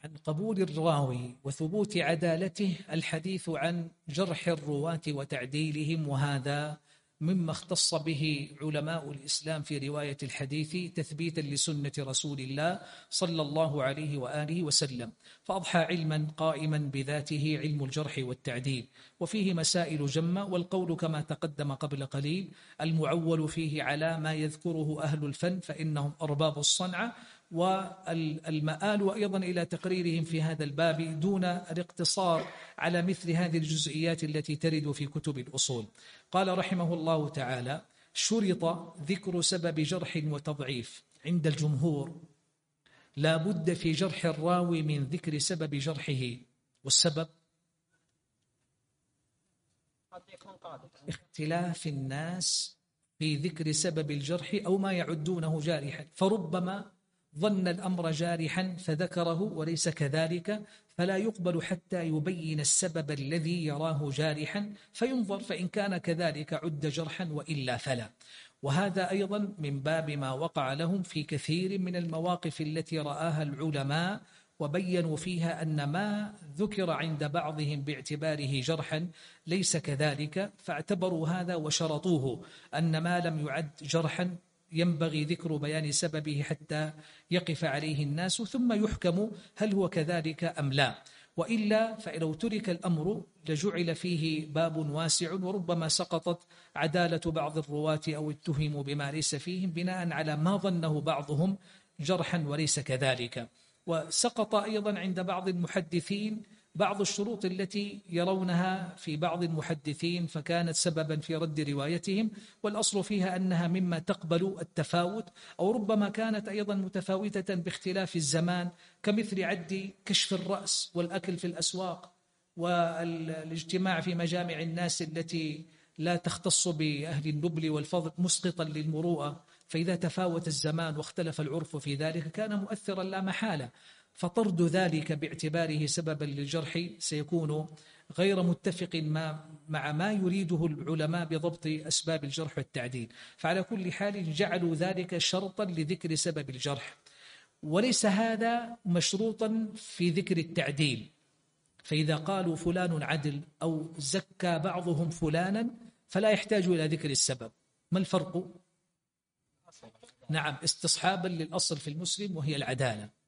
عن قبول الراوي وثبوت عدالته الحديث عن جرح الرواة وتعديلهم وهذا مما اختص به علماء الإسلام في رواية الحديث تثبيتا لسنة رسول الله صلى الله عليه وآله وسلم فأضحى علما قائما بذاته علم الجرح والتعديل وفيه مسائل جمة والقول كما تقدم قبل قليل المعول فيه على ما يذكره أهل الفن فإنهم أرباب الصنعة والمآل أيضا إلى تقريرهم في هذا الباب دون الاقتصار على مثل هذه الجزئيات التي ترد في كتب الأصول. قال رحمه الله تعالى شرط ذكر سبب جرح وتضعيف عند الجمهور. لا بد في جرح الراوي من ذكر سبب جرحه. والسبب؟ اختلاف الناس في ذكر سبب الجرح أو ما يعدونه جارحا. فربما ظن الأمر جارحا فذكره وليس كذلك فلا يقبل حتى يبين السبب الذي يراه جارحا فينظر فإن كان كذلك عد جرحا وإلا فلا. وهذا أيضا من باب ما وقع لهم في كثير من المواقف التي رآها العلماء وبينوا فيها أن ما ذكر عند بعضهم باعتباره جرحا ليس كذلك فاعتبروا هذا وشرطوه أن ما لم يعد جرحا ينبغي ذكر بيان سببه حتى يقف عليه الناس ثم يحكم هل هو كذلك أم لا. وإلا فلو ترك الأمر لجعل فيه باب واسع وربما سقطت عدالة بعض الرواة أو اتهموا بما ليس فيهم بناء على ما ظنه بعضهم جرحا وليس كذلك. وسقط أيضا عند بعض المحدثين بعض الشروط التي يرونها في بعض المحدثين فكانت سببا في رد روايتهم والأصل فيها أنها مما تقبل التفاوت أو ربما كانت أيضا متفاوتة باختلاف الزمان كمثل عد كشف الرأس والأكل في الأسواق والإجتماع في مجامع الناس التي لا تختص بأهل النبل والفضل مسقطا للمروءة فإذا تفاوت الزمان واختلف العرف في ذلك كان مؤثرا لا محالة. فطرد ذلك باعتباره سببا للجرح سيكون غير متفق ما مع ما يريده العلماء بضبط أسباب الجرح والتعديل. فعلى كل حال جعلوا ذلك شرطا لذكر سبب الجرح. وليس هذا مشروطا في ذكر التعديل. فإذا قالوا فلان عدل أو زكى بعضهم فلانا فلا يحتاج إلى ذكر السبب. ما الفرق؟ نعم استصحابا للأصل في المسلم وهي العدالة.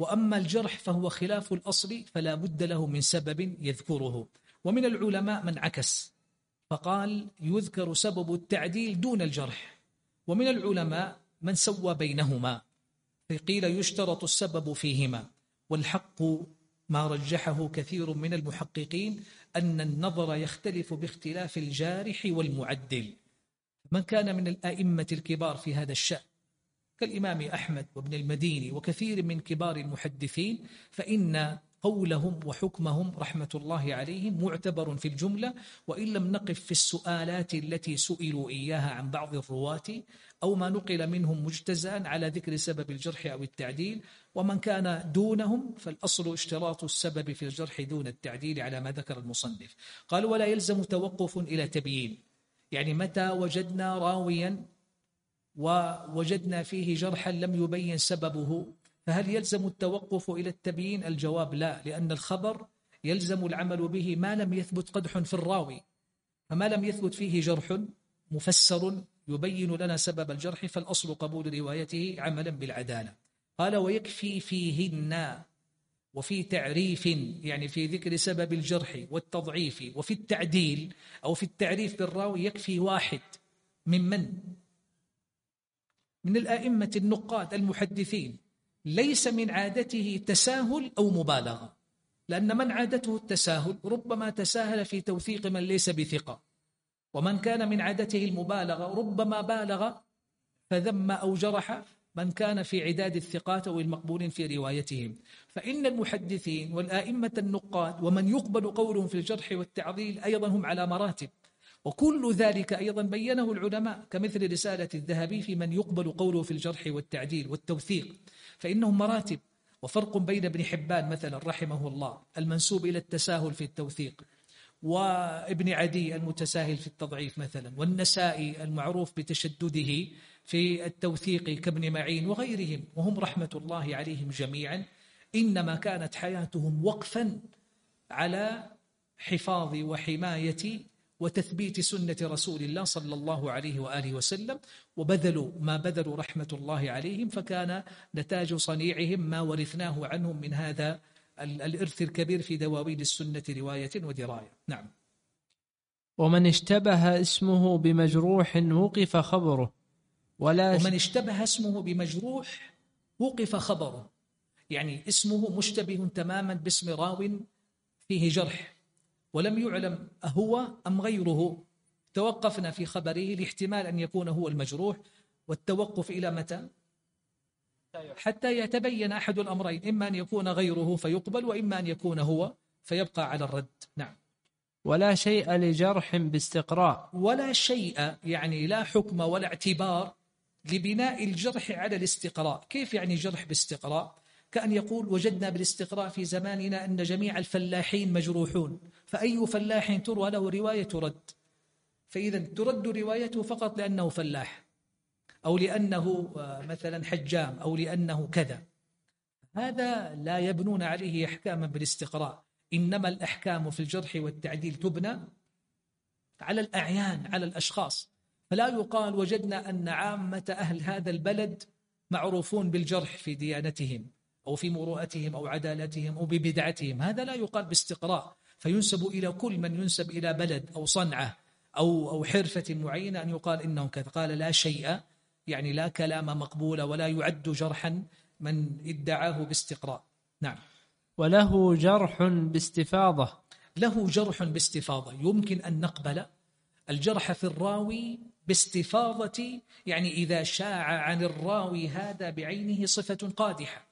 وأما الجرح فهو خلاف الأصل فلا بد له من سبب يذكره. ومن العلماء من عكس فقال يذكر سبب التعديل دون الجرح. ومن العلماء من سوى بينهما فقيل يشترط السبب فيهما. والحق ما رجحه كثير من المحققين أن النظر يختلف باختلاف الجارح والمعدل. من كان من الآئمة الكبار في هذا الشأن؟ كالإمام أحمد وابن المديني وكثير من كبار المحدثين فإن قولهم وحكمهم رحمة الله عليهم معتبر في الجملة وإن لم نقف في السؤالات التي سئلوا إياها عن بعض الرواة أو ما نقل منهم مجتزا على ذكر سبب الجرح أو التعديل ومن كان دونهم فالأصل اشتراط السبب في الجرح دون التعديل على ما ذكر المصنف. قال ولا يلزم توقف إلى تبيين. يعني متى وجدنا راويا ووجدنا فيه جرحا لم يبين سببه. فهل يلزم التوقف إلى التبيين؟ الجواب لا لأن الخبر يلزم العمل به ما لم يثبت قدح في الراوي. فما لم يثبت فيه جرح مفسر يبين لنا سبب الجرح فالأصل قبول روايته عملا بالعدالة. قال ويكفي فيهن وفي تعريف يعني في ذكر سبب الجرح والتضعيف وفي التعديل أو في التعريف بالراوي يكفي واحد ممن من الآئمة النقاد المحدثين ليس من عادته تساهل أو مبالغة لأن من عادته التساهل ربما تساهل في توثيق من ليس بثقة. ومن كان من عادته المبالغة ربما بالغ فذم أو جرح من كان في عداد الثقات أو المقبولين في روايتهم. فإن المحدثين والآئمة النقاد ومن يقبل قولهم في الجرح والتعضيل أيضا هم على مراتب. وكل ذلك أيضا بينه العلماء كمثل رسالة الذهبي في من يقبل قوله في الجرح والتعديل والتوثيق. فإنهم مراتب. وفرق بين ابن حبان مثلا رحمه الله المنسوب إلى التساهل في التوثيق وابن عدي المتساهل في التضعيف مثلا والنسائي المعروف بتشدده في التوثيق كابن معين وغيرهم وهم رحمة الله عليهم جميعا. إنما كانت حياتهم وقفا على حفاظ وحماية وتثبيت سنة رسول الله صلى الله عليه وآله وسلم وبذلوا ما بذلوا رحمة الله عليهم فكان نتاج صنيعهم ما ورثناه عنهم من هذا الإرث الكبير في دواوين السنة رواية ودراية. نعم. ومن اشتبه اسمه بمجروح وقف خبره. ولا ومن اشتبه اسمه بمجروح وقف خبره. يعني اسمه مشتبه تماما باسم راو فيه جرح. ولم يعلم أهو أم غيره. توقفنا في خبره لاحتمال أن يكون هو المجروح. والتوقف إلى متى؟ حتى يتبين أحد الأمرين إما أن يكون غيره فيقبل وإما أن يكون هو فيبقى على الرد. نعم. ولا شيء لجرح باستقراء. ولا شيء يعني لا حكم ولا اعتبار لبناء الجرح على الاستقراء. كيف يعني جرح باستقراء؟ كأن يقول وجدنا بالاستقراء في زماننا أن جميع الفلاحين مجروحون. فأي فلاح تروى له رواية ترد فإذا ترد روايته فقط لأنه فلاح أو لأنه آه، مثلا حجام أو لأنه كذا. هذا لا يبنون عليه أحكاما بالاستقراء. إنما الأحكام في الجرح والتعديل تبنى على الأعيان على الأشخاص. فلا يقال وجدنا أن عامة أهل هذا البلد معروفون بالجرح في ديانتهم أو في مروءتهم أو عدالتهم أو ببدعتهم. هذا لا يقال باستقراء. فينسب إلى كل من ينسب إلى بلد أو صنعة أو أو حرفة معينة أن يقال إنه كذا. قال لا شيء يعني لا كلام مقبول ولا يعد جرحا من ادعاه باستقراء. نعم. وله جرح باستفاضة. له جرح باستفاضة. يمكن أن نقبل الجرح في الراوي باستفاضة يعني إذا شاع عن الراوي هذا بعينه صفة قادحة.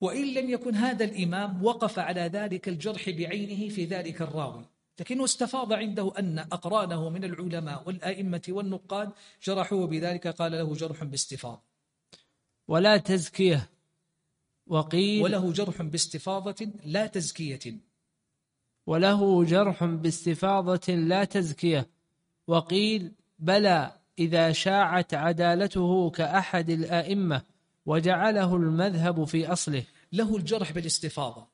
وإن لم يكن هذا الإمام وقف على ذلك الجرح بعينه في ذلك الراوي. لكنه استفاض عنده أن أقرانه من العلماء والآئمة والنقاد جرحوه بذلك قال له جرح باستفاضة. ولا تزكية. وقيل وله جرح باستفاضة لا تزكية. وله جرح باستفاضة لا تزكية. وقيل بلى إذا شاعت عدالته كأحد الآئمة. وجعله المذهب في أصله. له الجرح بالاستفاضة.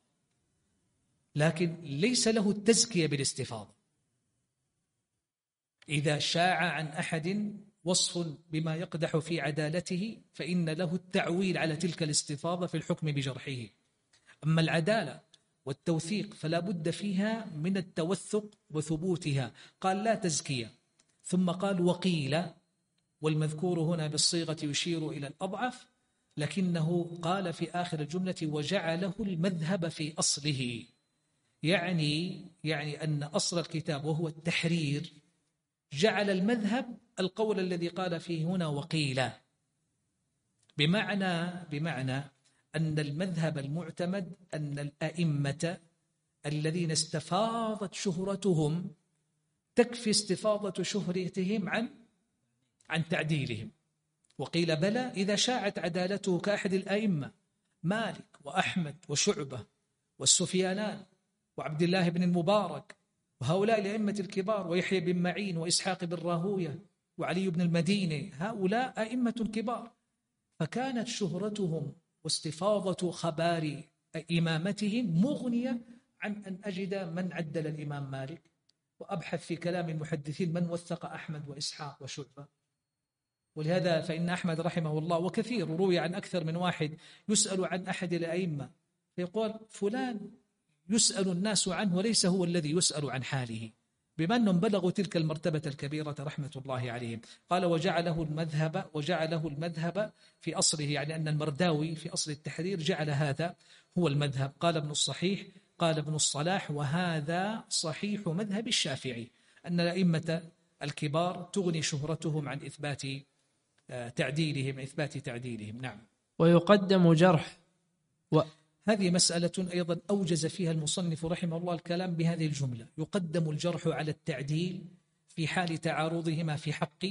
لكن ليس له التزكية بالاستفاضة. إذا شاع عن أحد وصف بما يقدح في عدالته فإن له التعويل على تلك الاستفاضة في الحكم بجرحه. أما العدالة والتوثيق فلا بد فيها من التوثق وثبوتها. قال لا تزكية. ثم قال وقيل والمذكور هنا بالصيغة يشير إلى الأضعف لكنه قال في آخر الجملة وجعله المذهب في أصله. يعني يعني أن أصل الكتاب وهو التحرير جعل المذهب القول الذي قال فيه هنا وقيل بمعنى بمعنى أن المذهب المعتمد أن الأئمة الذين استفاضت شهرتهم تكفي استفاضة شهرتهم عن عن تعديلهم. وقيل بلى إذا شاعت عدالته كأحد الأئمة مالك وأحمد وشعبة والسفيانان وعبد الله بن المبارك وهؤلاء الأئمة الكبار ويحيى بن معين وإسحاق بن راهوية وعلي بن المدينة هؤلاء أئمة كبار. فكانت شهرتهم واستفاضة خبار إمامتهم مغنية عن أن أجد من عدل الإمام مالك وأبحث في كلام المحدثين من وثق أحمد وإسحاق وشعبة. ولهذا فإن أحمد رحمه الله وكثير روي عن أكثر من واحد يسأل عن أحد الأئمة. فيقول فلان يسأل الناس عنه وليس هو الذي يسأل عن حاله. بما أنهم بلغوا تلك المرتبة الكبيرة رحمة الله عليهم. قال وجعله المذهب وجعله المذهب في أصله يعني أن المرداوي في أصل التحرير جعل هذا هو المذهب. قال ابن الصحيح قال ابن الصلاح وهذا صحيح مذهب الشافعي أن الأئمة الكبار تغني شهرتهم عن إثبات تعديلهم إثبات تعديلهم. نعم. ويقدم جرح. و هذه مسألة أيضا أوجز فيها المصنف رحمه الله الكلام بهذه الجملة. يقدم الجرح على التعديل في حال تعارضهما في حق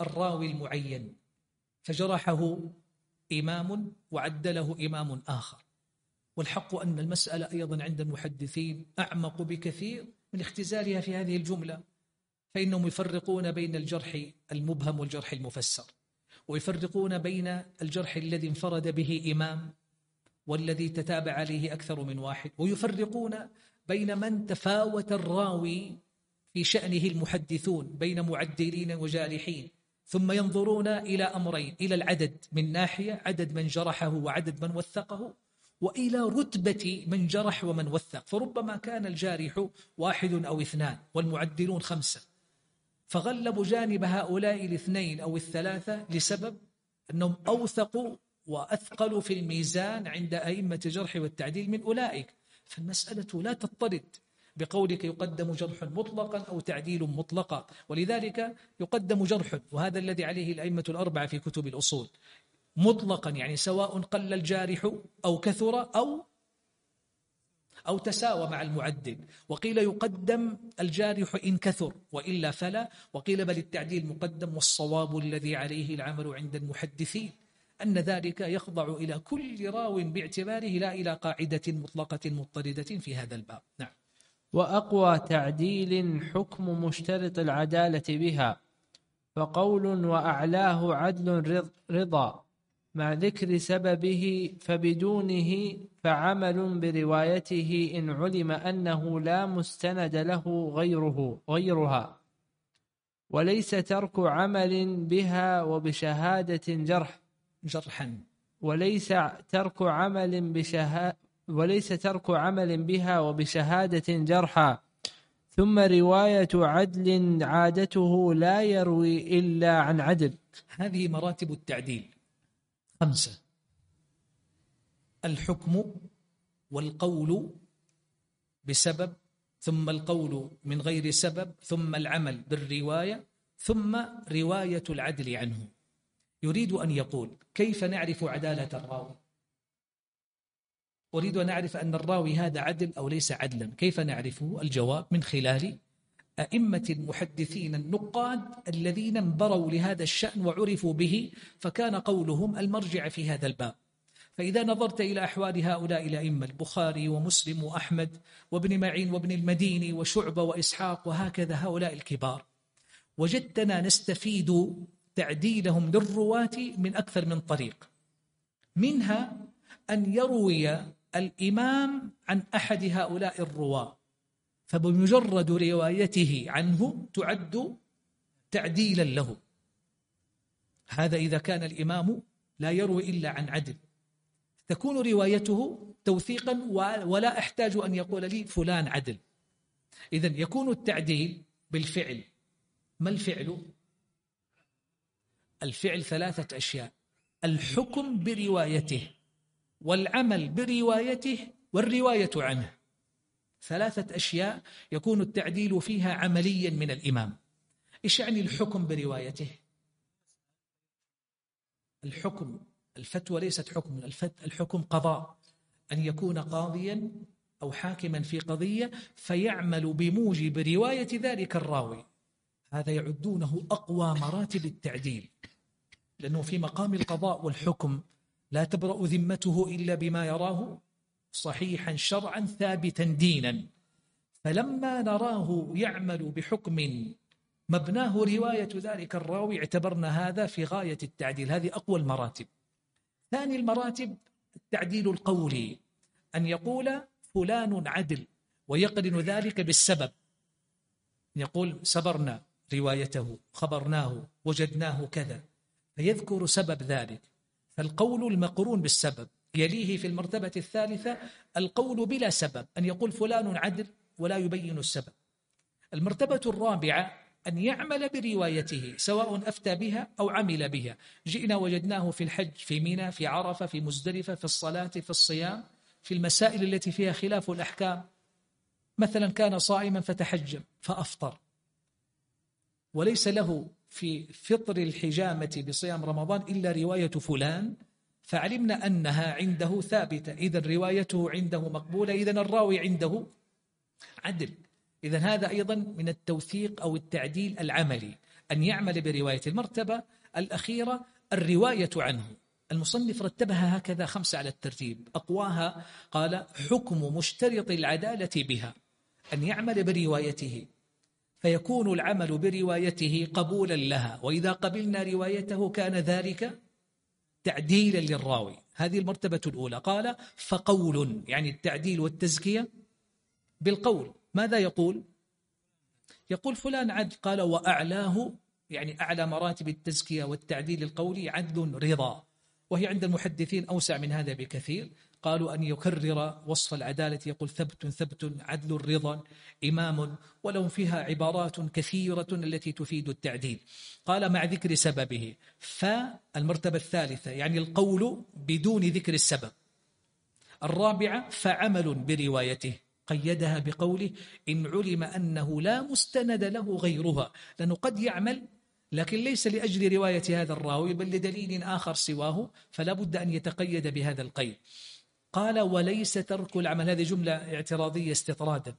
الراوي المعين. فجرحه إمام وعدله إمام آخر. والحق أن المسألة أيضا عند المحدثين أعمق بكثير من اختزالها في هذه الجملة. فإنهم يفرقون بين الجرح المبهم والجرح المفسر ويفرقون بين الجرح الذي انفرد به إمام والذي تتابع عليه أكثر من واحد ويفرقون بين من تفاوت الراوي في شأنه المحدثون بين معدلين وجارحين ثم ينظرون إلى أمرين إلى العدد من ناحية عدد من جرحه وعدد من وثقه وإلى رتبة من جرح ومن وثق فربما كان الجارح واحد أو اثنان والمعدلون خمسة. فغلبوا جانب هؤلاء الاثنين أو الثلاثة لسبب أنهم أوثقوا وأثقل في الميزان عند أئمة الجرح والتعديل من أولئك. فالمسألة لا تضطرد بقولك يقدم جرح مطلقا أو تعديل مطلقا. ولذلك يقدم جرح وهذا الذي عليه الأئمة الأربعة في كتب الأصول مطلقا يعني سواء قل الجارح أو كثر أو أو تساوى مع المعدل. وقيل يقدم الجارح إن كثر وإلا فلا. وقيل بل التعديل مقدم والصواب الذي عليه العمل عند المحدثين. أن ذلك يخضع إلى كل راو باعتباره لا إلى قاعدة مطلقة مضطردة في هذا الباب. نعم. وأقوى تعديل حكم مشترط العدالة بها. فقول وأعلاه عدل رضا. مع ذكر سببه فبدونه فعمل بروايته إن علم أنه لا مستند له غيره غيرها. وليس ترك عمل بها وبشهادة جرح. جرحا. وليس ترك عمل بشها وليس ترك عمل بها وبشهادة جرحا. ثم رواية عدل عادته لا يروي إلا عن عدل. هذه مراتب التعديل. خمسة. الحكم والقول بسبب ثم القول من غير سبب ثم العمل بالرواية ثم رواية العدل عنه. يريد أن يقول كيف نعرف عدالة الراوي؟ أريد أن أعرف أن الراوي هذا عدل أو ليس عدلا. كيف نعرفه؟ الجواب من خلال أئمة المحدثين النقاد الذين انبروا لهذا الشأن وعرفوا به فكان قولهم المرجع في هذا الباب. فإذا نظرت إلى أحوال هؤلاء الأئمة البخاري ومسلم وأحمد وابن معين وابن المديني وشعبة وإسحاق وهكذا هؤلاء الكبار. وجدتنا نستفيد تعديلهم للرواة من أكثر من طريق. منها أن يروي الإمام عن أحد هؤلاء الرواة. فبمجرد روايته عنه تعد تعديلا له. هذا إذا كان الإمام لا يروي إلا عن عدل. تكون روايته توثيقا ولا أحتاج أن يقول لي فلان عدل. إذا يكون التعديل بالفعل. ما الفعل؟ الفعل ثلاثة أشياء. الحكم بروايته والعمل بروايته والرواية عنه. ثلاثة أشياء يكون التعديل فيها عمليا من الإمام. إيش يعني الحكم بروايته؟ الحكم الفتوى ليست حكم الحكم قضاء. أن يكون قاضيا أو حاكما في قضية فيعمل بموجب رواية ذلك الراوي. هذا يعدونه أقوى مراتب التعديل. لأنه في مقام القضاء والحكم لا تبرأ ذمته إلا بما يراه. صحيحا شرعا ثابتا دينا. فلما نراه يعمل بحكم مبناه رواية ذلك الراوي اعتبرنا هذا في غاية التعديل. هذه أقوى المراتب. ثاني المراتب التعديل القولي. أن يقول فلان عدل ويقرن ذلك بالسبب. يقول سبرنا روايته خبرناه وجدناه كذا. فيذكر سبب ذلك. فالقول المقرون بالسبب. يليه في المرتبة الثالثة القول بلا سبب أن يقول فلان عدل ولا يبين السبب. المرتبة الرابعة أن يعمل بروايته سواء أفتى بها أو عمل بها. جئنا وجدناه في الحج في منى في عرفة في مزدلفة في الصلاة في الصيام في المسائل التي فيها خلاف الأحكام. مثلا كان صائما فتحجم فأفطر. وليس له في فطر الحجامة بصيام رمضان إلا رواية فلان فعلمنا أنها عنده ثابتة. إذا روايته عنده مقبولة إذا الراوي عنده عدل. إذا هذا أيضا من التوثيق أو التعديل العملي. أن يعمل برواية المرتبة الأخيرة الرواية عنه. المصنف رتبها هكذا خمسة على الترتيب. أقواها قال حكم مشترط العدالة بها. أن يعمل بروايته. فيكون العمل بروايته قبولا لها. وإذا قبلنا روايته كان ذلك تعديلا للراوي. هذه المرتبة الأولى. قال فقول يعني التعديل والتزكية بالقول. ماذا يقول؟ يقول فلان عدل. قال وأعلاه يعني أعلى مراتب التزكية والتعديل القولي عدل رضا. وهي عند المحدثين أوسع من هذا بكثير. قالوا أن يكرر وصف العدالة يقول ثبت ثبت عدل الرضا إمام ولو فيها عبارات كثيرة التي تفيد التعديل. قال مع ذكر سببه. فالمرتبة الثالثة يعني القول بدون ذكر السبب. الرابعة فعمل بروايته. قيدها بقوله إن علم أنه لا مستند له غيرها. لأنه قد يعمل لكن ليس لأجل رواية هذا الراوي بل لدليل آخر سواه فلا بد أن يتقيد بهذا القيد. قال وليس ترك العمل. هذه جملة اعتراضية استطرادا.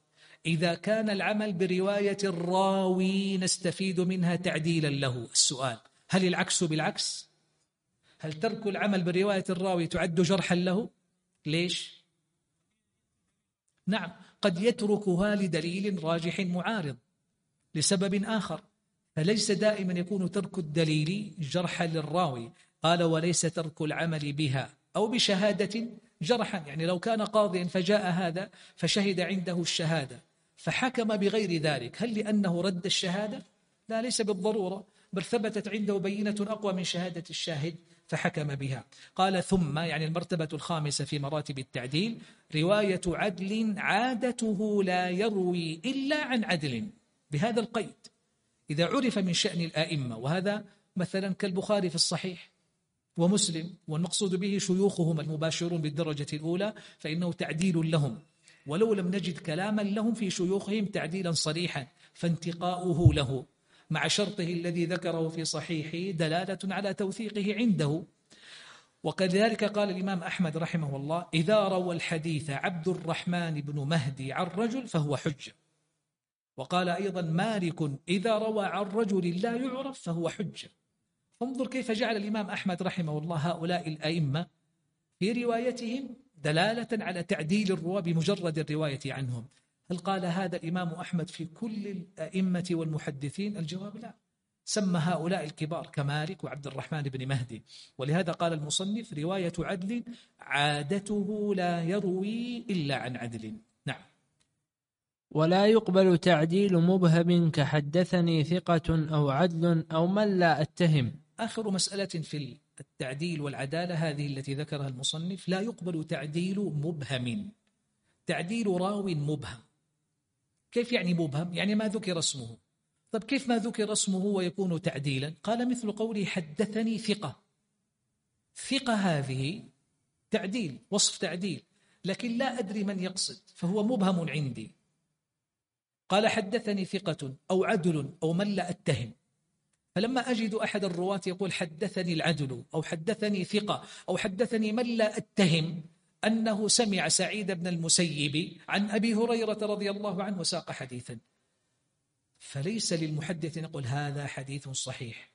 إذا كان العمل برواية الراوي نستفيد منها تعديلا له. السؤال هل العكس بالعكس؟ هل ترك العمل برواية الراوي تعد جرحا له؟ ليش؟ نعم قد يتركها لدليل راجح معارض لسبب آخر. فليس دائما يكون ترك الدليل جرحا للراوي. قال وليس ترك العمل بها أو بشهادة جرحا. يعني لو كان قاضيا فجاء هذا فشهد عنده الشهادة. فحكم بغير ذلك. هل لأنه رد الشهادة؟ لا ليس بالضرورة بل ثبتت عنده بينة أقوى من شهادة الشاهد فحكم بها. قال ثم يعني المرتبة الخامسة في مراتب التعديل رواية عدل عادته لا يروي إلا عن عدل بهذا القيد. إذا عرف من شأن الآئمة وهذا مثلا كالبخاري في الصحيح ومسلم والمقصود به شيوخهما المباشرون بالدرجة الأولى فإنه تعديل لهم. ولو لم نجد كلاما لهم في شيوخهم تعديلا صريحا فانتقاؤه له. مع شرطه الذي ذكره في صحيحه دلالة على توثيقه عنده. وكذلك قال الإمام أحمد رحمه الله إذا روى الحديث عبد الرحمن بن مهدي عن رجل فهو حجة وقال أيضا مالك إذا روى عن رجل لا يعرف فهو حجة انظر كيف جعل الإمام أحمد رحمه الله هؤلاء الأئمة في روايتهم دلالة على تعديل الرواة بمجرد الرواية عنهم. هل قال هذا الإمام أحمد في كل الأئمة والمحدثين؟ الجواب لا. سمى هؤلاء الكبار كمالك وعبد الرحمن بن مهدي. ولهذا قال المصنف رواية عدل عادته لا يروي إلا عن عدل. نعم. ولا يقبل تعديل مبهم كحدثني ثقة أو عدل أو من لا أتهم. آخر مسألة في التعديل والعدالة هذه التي ذكرها المصنف لا يقبل تعديل مبهم. تعديل راو مبهم. كيف يعني مبهم؟ يعني ما ذكر اسمه. طب كيف ما ذكر اسمه ويكون تعديلا؟ قال مثل قولي حدثني ثقة. ثقة هذه تعديل وصف تعديل. لكن لا أدري من يقصد فهو مبهم عندي. قال حدثني ثقة أو عدل أو من لا أتهم. فلما أجد أحد الرواة يقول حدثني العدل أو حدثني ثقة أو حدثني من لا أتهم أنه سمع سعيد بن المسيب عن أبي هريرة رضي الله عنه وساق حديثا. فليس للمحدث أن يقول هذا حديث صحيح.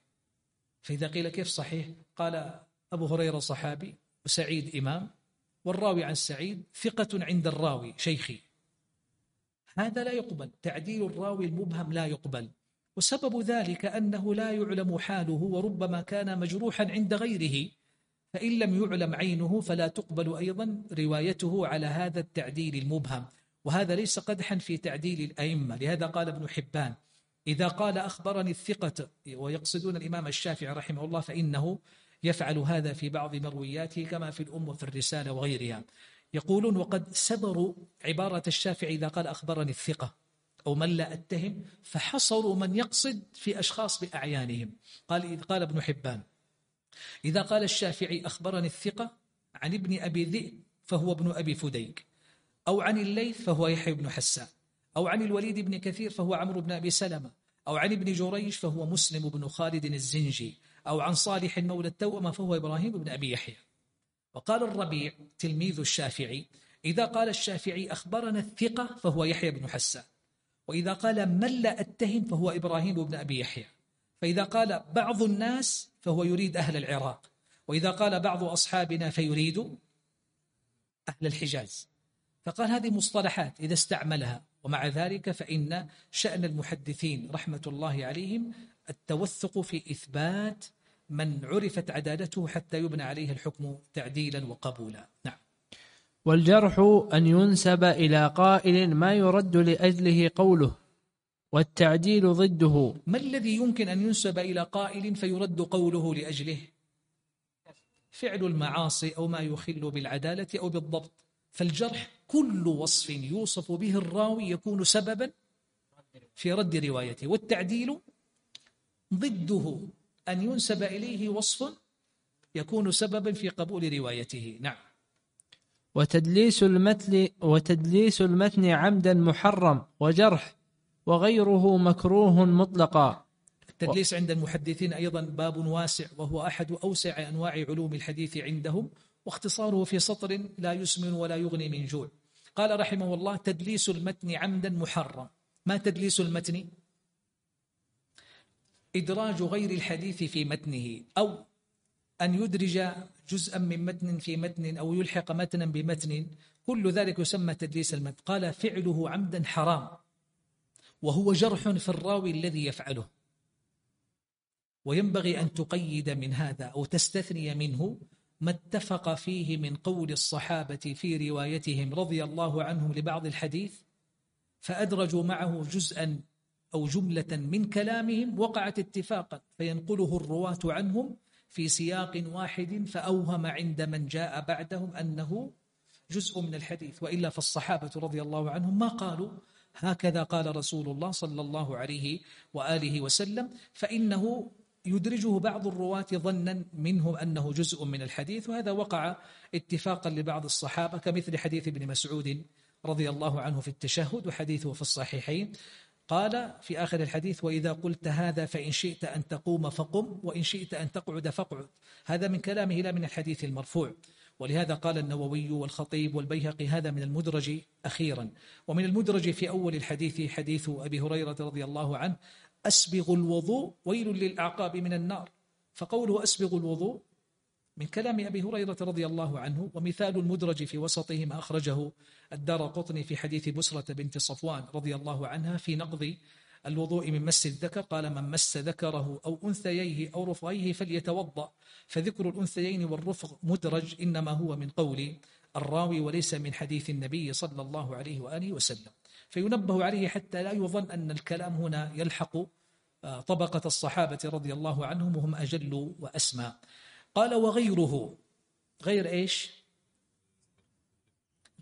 فإذا قيل كيف صحيح؟ قال أبو هريرة صحابي وسعيد إمام والراوي عن سعيد ثقة عند الراوي شيخي. هذا لا يقبل تعديل الراوي المبهم لا يقبل. وسبب ذلك أنه لا يعلم حاله وربما كان مجروحا عند غيره فإن لم يعلم عينه فلا تقبل أيضا روايته على هذا التعديل المبهم. وهذا ليس قدحا في تعديل الأئمة لهذا قال ابن حبان إذا قال أخبرني الثقة ويقصدون الإمام الشافعي رحمه الله فإنه يفعل هذا في بعض مروياته كما في الأم وفي الرسالة وغيرها. يقولون وقد سبروا عبارة الشافعي إذا قال أخبرني الثقة أو من لا أتهم فحصروا من يقصد في أشخاص بأعيانهم. قال قال ابن حبان إذا قال الشافعي أخبرني الثقة عن ابن أبي ذئب فهو ابن أبي فديك أو عن الليث فهو يحيى بن حسان أو عن الوليد بن كثير فهو عمرو بن أبي سلمة أو عن ابن جريج فهو مسلم بن خالد الزنجي أو عن صالح مولى التوأمة فهو إبراهيم بن أبي يحيى. وقال الربيع تلميذ الشافعي إذا قال الشافعي أخبرنا الثقة فهو يحيى بن حسان. وإذا قال من لا أتهم فهو إبراهيم بن أبي يحيى. فإذا قال بعض الناس فهو يريد أهل العراق. وإذا قال بعض أصحابنا فيريد أهل الحجاز. فقال هذه مصطلحات إذا استعملها. ومع ذلك فإن شأن المحدثين رحمة الله عليهم التوثق في إثبات من عرفت عدالته حتى يبنى عليه الحكم تعديلا وقبولا. نعم. والجرح أن ينسب إلى قائل ما يرد لأجله قوله والتعديل ضده. ما الذي يمكن أن ينسب إلى قائل فيرد قوله لأجله؟ فعل المعاصي أو ما يخل بالعدالة أو بالضبط. فالجرح كل وصف يوصف به الراوي يكون سببا في رد روايته. والتعديل ضده. أن ينسب إليه وصف يكون سببا في قبول روايته. نعم. وتدليس المتن وتدليس المتن عمدا محرم وجرح وغيره مكروه مطلقا. التدليس عند المحدثين أيضا باب واسع وهو أحد أوسع أنواع علوم الحديث عندهم واختصاره في سطر لا يسمن ولا يغني من جوع. قال رحمه الله تدليس المتن عمدا محرم. ما تدليس المتن؟ إدراج غير الحديث في متنه أو أن يدرج جزءا من متن في متن أو يلحق متنا بمتن. كل ذلك يسمى تدليس المتن. قال فعله عمدا حرام وهو جرح في الراوي الذي يفعله. وينبغي أن تقيد من هذا أو تستثني منه ما اتفق فيه من قول الصحابة في روايتهم رضي الله عنهم لبعض الحديث فأدرجوا معه جزءا أو جملة من كلامهم وقعت اتفاقا فينقله الرواة عنهم في سياق واحد فأوهم عند من جاء بعدهم أنه جزء من الحديث وإلا فالصحابة رضي الله عنهم ما قالوا؟ هكذا قال رسول الله صلى الله عليه وآله وسلم فإنه يدرجه بعض الرواة ظنا منهم أنه جزء من الحديث وهذا وقع اتفاقا لبعض الصحابة كمثل حديث ابن مسعود رضي الله عنه في التشهد وحديثه في الصحيحين. قال في آخر الحديث وإذا قلت هذا فإن شئت أن تقوم فقم وإن شئت أن تقعد فاقعد هذا من كلامه لا من الحديث المرفوع. ولهذا قال النووي والخطيب والبيهقي هذا من المدرج أخيرا. ومن المدرج في أول الحديث حديث أبي هريرة رضي الله عنه أسبغ الوضوء ويل للأعقاب من النار. فقوله أسبغ الوضوء من كلام أبي هريرة رضي الله عنه ومثال المدرج في وسطه ما أخرجه الدار قطني في حديث بسرة بنت صفوان رضي الله عنها في نقض الوضوء من مس الذكر قال من مس ذكره أو أنثييه أو رفعيه فليتوضأ فذكر الأنثيين والرفق مدرج إنما هو من قول الراوي وليس من حديث النبي صلى الله عليه وآله وسلم. فينبه عليه حتى لا يظن أن الكلام هنا يلحق آه، طبقة الصحابة رضي الله عنهم وهم أجل وأسمى. قال وغيره. غير إيش؟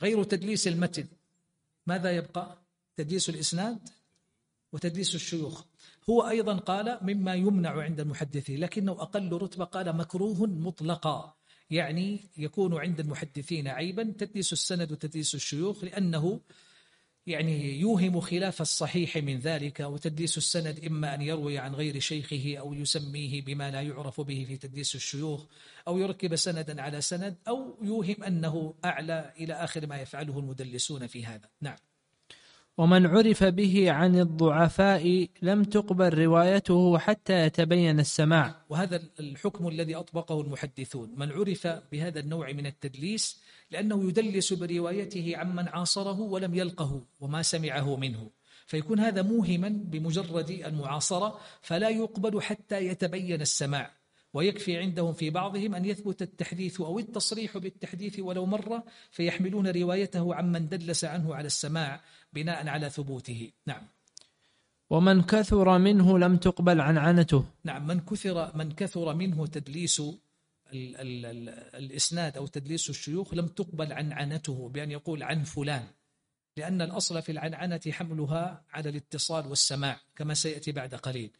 غير تدليس المتن. ماذا يبقى؟ تدليس الإسناد وتدليس الشيوخ. هو أيضا قال مما يمنع عند المحدثين لكنه أقل رتبة قال مكروه مطلقا. يعني يكون عند المحدثين عيبا تدليس السند وتدليس الشيوخ لأنه يعني يوهم خلاف الصحيح من ذلك وتدليس السند إما أن يروي عن غير شيخه أو يسميه بما لا يعرف به في تدليس الشيوخ أو يركب سندا على سند أو يوهم أنه أعلى إلى آخر ما يفعله المدلسون في هذا. نعم. ومن عرف به عن الضعفاء لم تقبل روايته حتى يتبين السماع. وهذا الحكم الذي أطبقه المحدثون. من عرف بهذا النوع من التدليس لأنه يدلس بروايته عمن عاصره ولم يلقه وما سمعه منه. فيكون هذا موهما بمجرد المعاصرة فلا يقبل حتى يتبين السماع. ويكفي عندهم في بعضهم أن يثبت التحديث أو التصريح بالتحديث ولو مرة فيحملون روايته عمن دلس عنه على السماع بناء على ثبوته. نعم. ومن كثر منه لم تقبل عنعنته. نعم من كثر من كثر منه تدليس ال ال ال الإسناد أو تدليس الشيوخ لم تقبل عنعنته بأن يقول عن فلان لأن الأصل في العنعنة حملها على الاتصال والسماع كما سيأتي بعد قليل.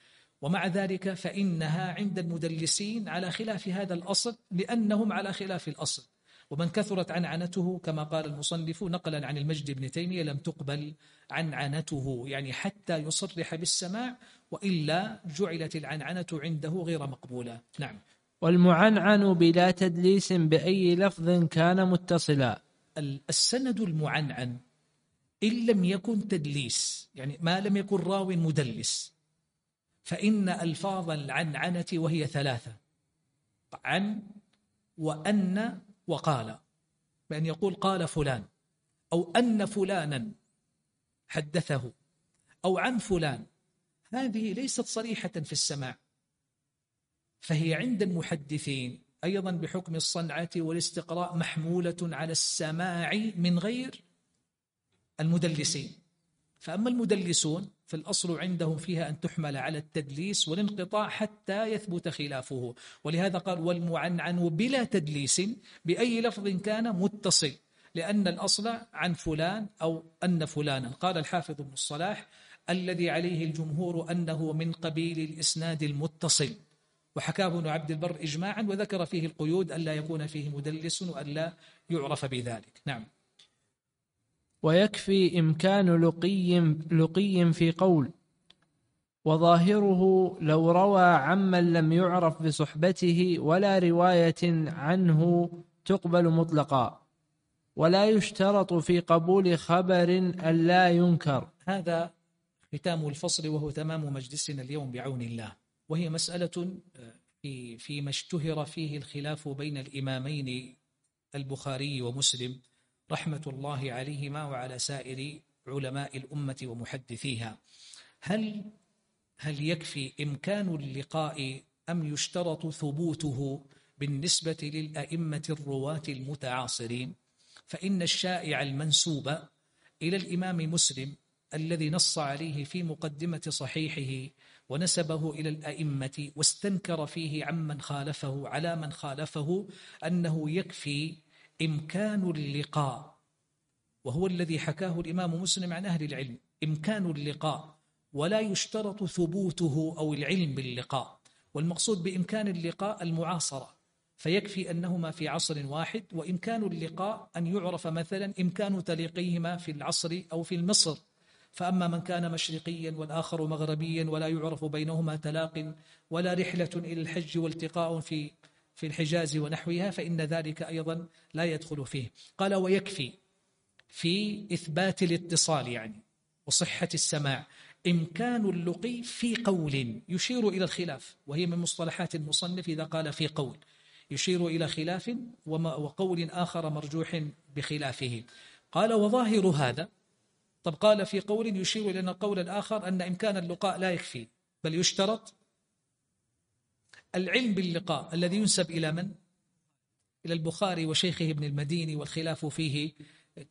ومع ذلك فإنها عند المدلسين على خلاف هذا الأصل لأنهم على خلاف الأصل. ومن كثرت عنعنته كما قال المصنف نقلا عن المجد بن تيمية لم تقبل عنعنته يعني حتى يصرح بالسماع وإلا جعلت العنعنة عنده غير مقبولة. نعم. والمعنعن بلا تدليس بأي لفظ كان متصلا. السند المعنعن إن لم يكن تدليس يعني ما لم يكن راو مدلس. فإن ألفاظ العنعنة وهي ثلاثة عن وأن وقال. بأن يقول قال فلان أو أن فلانا حدثه أو عن فلان. هذه ليست صريحة في السماع. فهي عند المحدثين أيضا بحكم الصنعة والاستقراء محمولة على السماع من غير المدلسين. فأما المدلسون فالأصل عندهم فيها أن تحمل على التدليس والانقطاع حتى يثبت خلافه. ولهذا قال والمعنعن بلا تدليس بأي لفظ كان متصل لأن الأصل عن فلان أو أن فلانا. قال الحافظ ابن الصلاح الذي عليه الجمهور أنه من قبيل الإسناد المتصل. وحكاه ابن عبد البر إجماعا وذكر فيه القيود ألا يكون فيه مدلس وألا يعرف بذلك. نعم. ويكفي إمكان لقي لقي في قول وظاهره لو روى عمن لم يعرف بصحبته ولا رواية عنه تقبل مطلقا ولا يشترط في قبول خبر أن لا ينكر. هذا ختام الفصل وهو تمام مجلسنا اليوم بعون الله. وهي مسألة آه، في فيما اشتهر فيه الخلاف بين الإمامين البخاري ومسلم رحمة الله عليهما وعلى سائر علماء الأمة ومحدثيها. هل هل يكفي إمكان اللقاء أم يشترط ثبوته بالنسبة للأئمة الرواة المتعاصرين؟ فإن الشائع المنسوب إلى الإمام مسلم الذي نص عليه في مقدمة صحيحه ونسبه إلى الأئمة واستنكر فيه عمن خالفه على من خالفه أنه يكفي إمكان اللقاء وهو الذي حكاه الإمام مسلم عن أهل العلم إمكان اللقاء ولا يشترط ثبوته أو العلم باللقاء والمقصود بإمكان اللقاء المعاصرة فيكفي أنهما في عصر واحد وإمكان اللقاء أن يعرف مثلا إمكان تلقيهما في العصر أو في المصر. فأما من كان مشرقيا والآخر مغربيا ولا يعرف بينهما تلاق ولا رحلة إلى الحج والتقاء في في الحجاز ونحوها فإن ذلك أيضا لا يدخل فيه. قال ويكفي في إثبات الاتصال يعني وصحة السماع. إمكان اللقي في قول يشير إلى الخلاف وهي من مصطلحات المصنف إذا قال في قول. يشير إلى خلاف وقول آخر مرجوح بخلافه. قال وظاهر هذا طب قال في قول يشير إلى أن القول الآخر أن إمكان اللقاء لا يكفي بل يشترط العلم باللقاء الذي ينسب إلى من؟ إلى البخاري وشيخه ابن المديني والخلاف فيه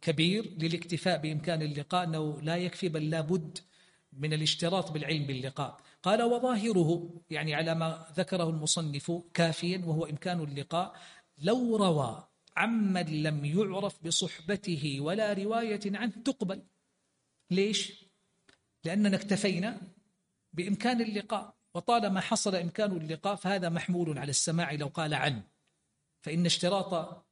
كبير للاكتفاء بإمكان اللقاء أنه لا يكفي بل لا بد من الاشتراط بالعلم باللقاء قال وظاهره يعني على ما ذكره المصنف كافيا وهو إمكان اللقاء لو روى عمن لم يعرف بصحبته ولا رواية عنه تقبل ليش؟ لأننا اكتفينا بإمكان اللقاء وطالما حصل إمكان اللقاء فهذا محمول على السماع لو قال عنه فإن اشتراط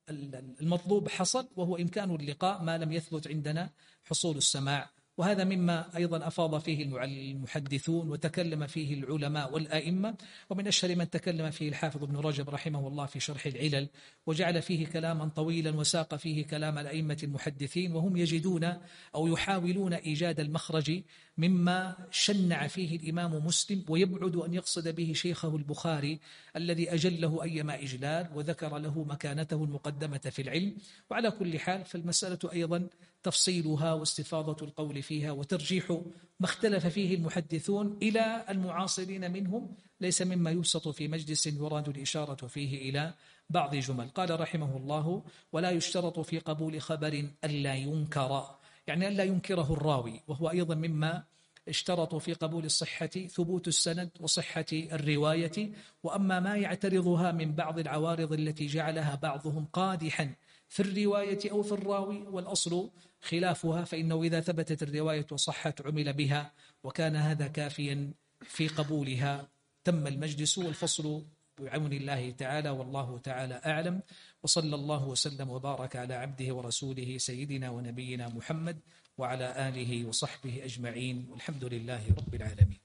المطلوب حصل وهو إمكان اللقاء ما لم يثبت عندنا حصول السماع وهذا مما أيضا أفاض فيه المحدثون وتكلم فيه العلماء والآئمة ومن أشهر من تكلم فيه الحافظ ابن رجب رحمه الله في شرح العلل وجعل فيه كلاما طويلا وساق فيه كلام الأئمة المحدثين وهم يجدون أو يحاولون إيجاد المخرج مما شنع فيه الإمام مسلم ويبعد أن يقصد به شيخه البخاري الذي أجله أيما إجلال وذكر له مكانته المقدمة في العلم. وعلى كل حال فالمسألة أيضا تفصيلها واستفاضة القول فيها وترجيح ما اختلف فيه المحدثون إلى المعاصرين منهم ليس مما يبسط في مجلس يراد الإشارة فيه إلى بعض جمل. قال رحمه الله ولا يشترط في قبول خبر ألا ينكر. يعني ألا ينكره الراوي وهو أيضا مما اشترطوا في قبول الصحة ثبوت السند وصحة الرواية. وأما ما يعترضها من بعض العوارض التي جعلها بعضهم قادحا في الرواية أو في الراوي والأصل خلافها فإنه إذا ثبتت الرواية وصحت عمل بها وكان هذا كافيا في قبولها. تم المجلس والفصل بعون الله تعالى والله تعالى أعلم. وصلى الله وسلم وبارك على عبده ورسوله سيدنا ونبينا محمد وعلى آله وصحبه أجمعين. والحمد لله رب العالمين.